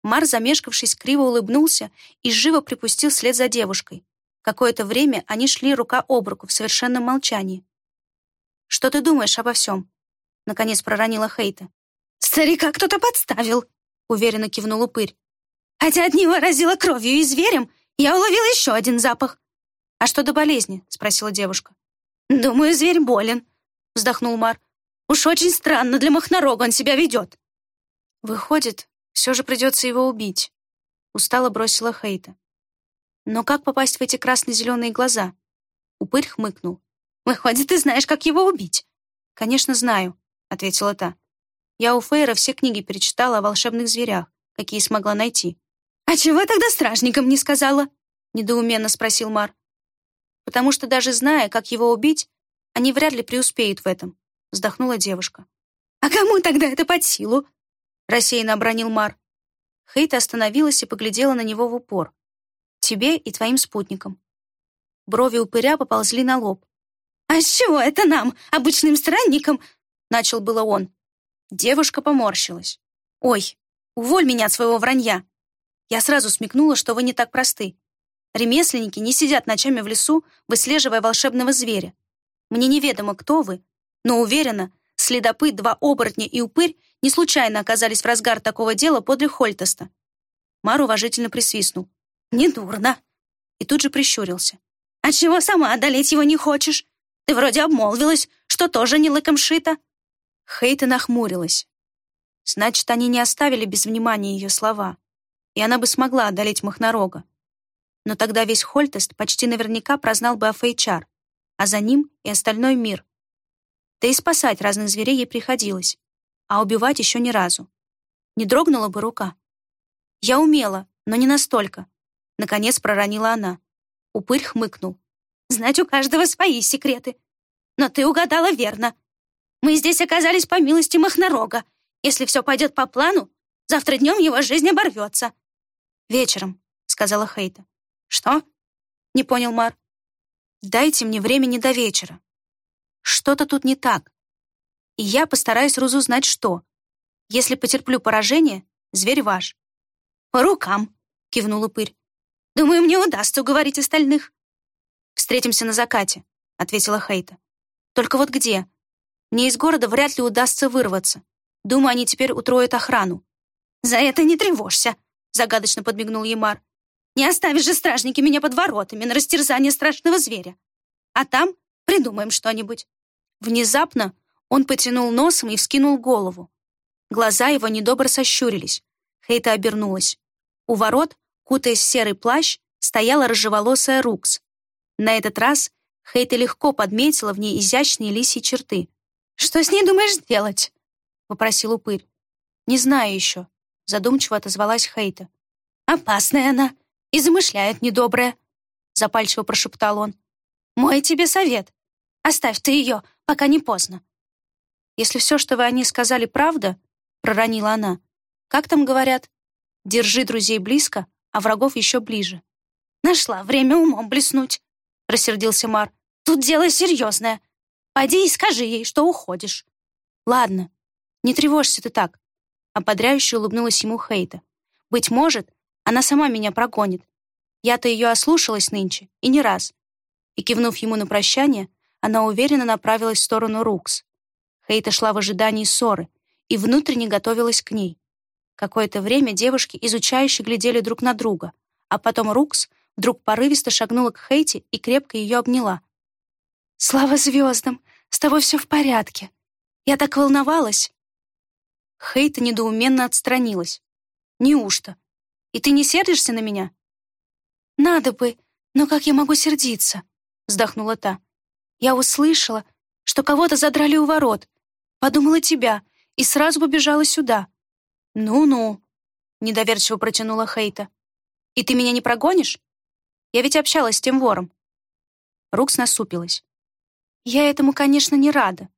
Мар, замешкавшись, криво улыбнулся и живо припустил вслед за девушкой. Какое-то время они шли рука об руку в совершенном молчании. «Что ты думаешь обо всем?» Наконец проронила Хейта. «Старика кто-то подставил», — уверенно кивнул упырь. «Хотя от него разило кровью и зверем, я уловил еще один запах». «А что до болезни?» — спросила девушка. «Думаю, зверь болен», — вздохнул Мар. «Уж очень странно для Махнорога он себя ведет». «Выходит, все же придется его убить», — устало бросила Хейта. Но как попасть в эти красно-зеленые глаза? Упырь хмыкнул. «Выходит, ты знаешь, как его убить?» «Конечно, знаю», — ответила та. «Я у Фейра все книги перечитала о волшебных зверях, какие смогла найти». «А чего тогда стражникам не сказала?» — недоуменно спросил Мар. «Потому что даже зная, как его убить, они вряд ли преуспеют в этом», — вздохнула девушка. «А кому тогда это под силу?» — рассеянно обронил Мар. Хейта остановилась и поглядела на него в упор. Тебе и твоим спутникам». Брови упыря поползли на лоб. «А с чего это нам, обычным странникам?» Начал было он. Девушка поморщилась. «Ой, уволь меня от своего вранья!» Я сразу смекнула, что вы не так просты. Ремесленники не сидят ночами в лесу, выслеживая волшебного зверя. Мне неведомо, кто вы, но уверена, следопыт, два оборотня и упырь не случайно оказались в разгар такого дела подле Хольтеста. Мар уважительно присвистнул. «Недурно!» И тут же прищурился. «А чего сама одолеть его не хочешь? Ты вроде обмолвилась, что тоже не лыком шита». Хейта нахмурилась. Значит, они не оставили без внимания ее слова, и она бы смогла одолеть Махнорога. Но тогда весь Хольтест почти наверняка прознал бы о Фейчар, а за ним и остальной мир. Да и спасать разных зверей ей приходилось, а убивать еще ни разу. Не дрогнула бы рука. Я умела, но не настолько. Наконец проронила она. Упырь хмыкнул. Знать у каждого свои секреты. Но ты угадала верно. Мы здесь оказались по милости Махнорога. Если все пойдет по плану, завтра днем его жизнь оборвется. Вечером, сказала Хейта. Что? Не понял Мар. Дайте мне времени до вечера. Что-то тут не так. И я постараюсь разузнать, что. Если потерплю поражение, зверь ваш. По рукам, кивнул упырь. Думаю, мне удастся уговорить остальных. Встретимся на закате, ответила Хейта. Только вот где? Мне из города вряд ли удастся вырваться. Думаю, они теперь утроят охрану. За это не тревожься, загадочно подмигнул Емар. Не оставишь же стражники меня под воротами на растерзание страшного зверя. А там придумаем что-нибудь. Внезапно он потянул носом и вскинул голову. Глаза его недобро сощурились. Хейта обернулась. У ворот, кутаясь в серый плащ, стояла рыжеволосая Рукс. На этот раз Хейта легко подметила в ней изящные лисьи черты. «Что с ней думаешь делать?» — попросил упырь. «Не знаю еще», — задумчиво отозвалась Хейта. «Опасная она и замышляет недоброе», — запальчиво прошептал он. «Мой тебе совет. Оставь ты ее, пока не поздно». «Если все, что вы о ней сказали, правда», — проронила она, «как там говорят? Держи друзей близко, а врагов еще ближе». «Нашла время умом блеснуть», — рассердился Мар. «Тут дело серьезное. Пойди и скажи ей, что уходишь». «Ладно, не тревожься ты так», — ободряюще улыбнулась ему Хейта. «Быть может, она сама меня прогонит. Я-то ее ослушалась нынче, и не раз». И, кивнув ему на прощание, она уверенно направилась в сторону Рукс. Хейта шла в ожидании ссоры и внутренне готовилась к ней. Какое-то время девушки изучающе глядели друг на друга, а потом Рукс вдруг порывисто шагнула к Хейте и крепко ее обняла. «Слава звездам! С тобой все в порядке! Я так волновалась!» Хейта недоуменно отстранилась. «Неужто? И ты не сердишься на меня?» «Надо бы, но как я могу сердиться?» вздохнула та. «Я услышала, что кого-то задрали у ворот. Подумала тебя и сразу побежала сюда». «Ну-ну», — недоверчиво протянула Хейта. «И ты меня не прогонишь? Я ведь общалась с тем вором». Рукс насупилась. «Я этому, конечно, не рада.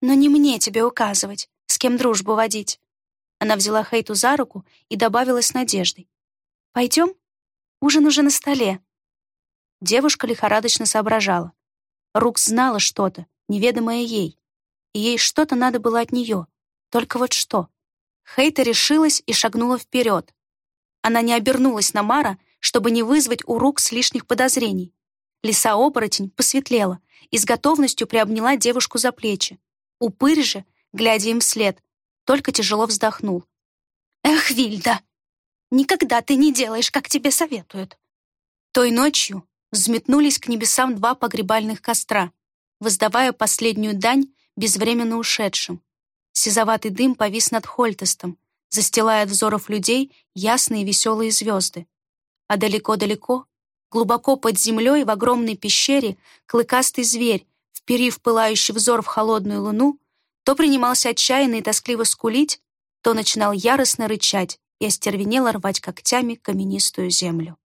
Но не мне тебе указывать, с кем дружбу водить». Она взяла Хейту за руку и добавила с надеждой. «Пойдем? Ужин уже на столе». Девушка лихорадочно соображала. Рукс знала что-то, неведомое ей. И ей что-то надо было от нее. Только вот что? Хейта решилась и шагнула вперед. Она не обернулась на Мара, чтобы не вызвать у Рукс лишних подозрений. Лиса-оборотень посветлела и с готовностью приобняла девушку за плечи. Упырь же, глядя им вслед, только тяжело вздохнул. «Эх, Вильда, никогда ты не делаешь, как тебе советуют». Той ночью взметнулись к небесам два погребальных костра, воздавая последнюю дань безвременно ушедшим. Сизоватый дым повис над Хольтестом, застилая от взоров людей ясные веселые звезды. А далеко-далеко, глубоко под землей в огромной пещере, клыкастый зверь, вперив пылающий взор в холодную луну, то принимался отчаянно и тоскливо скулить, то начинал яростно рычать и остервенело рвать когтями каменистую землю.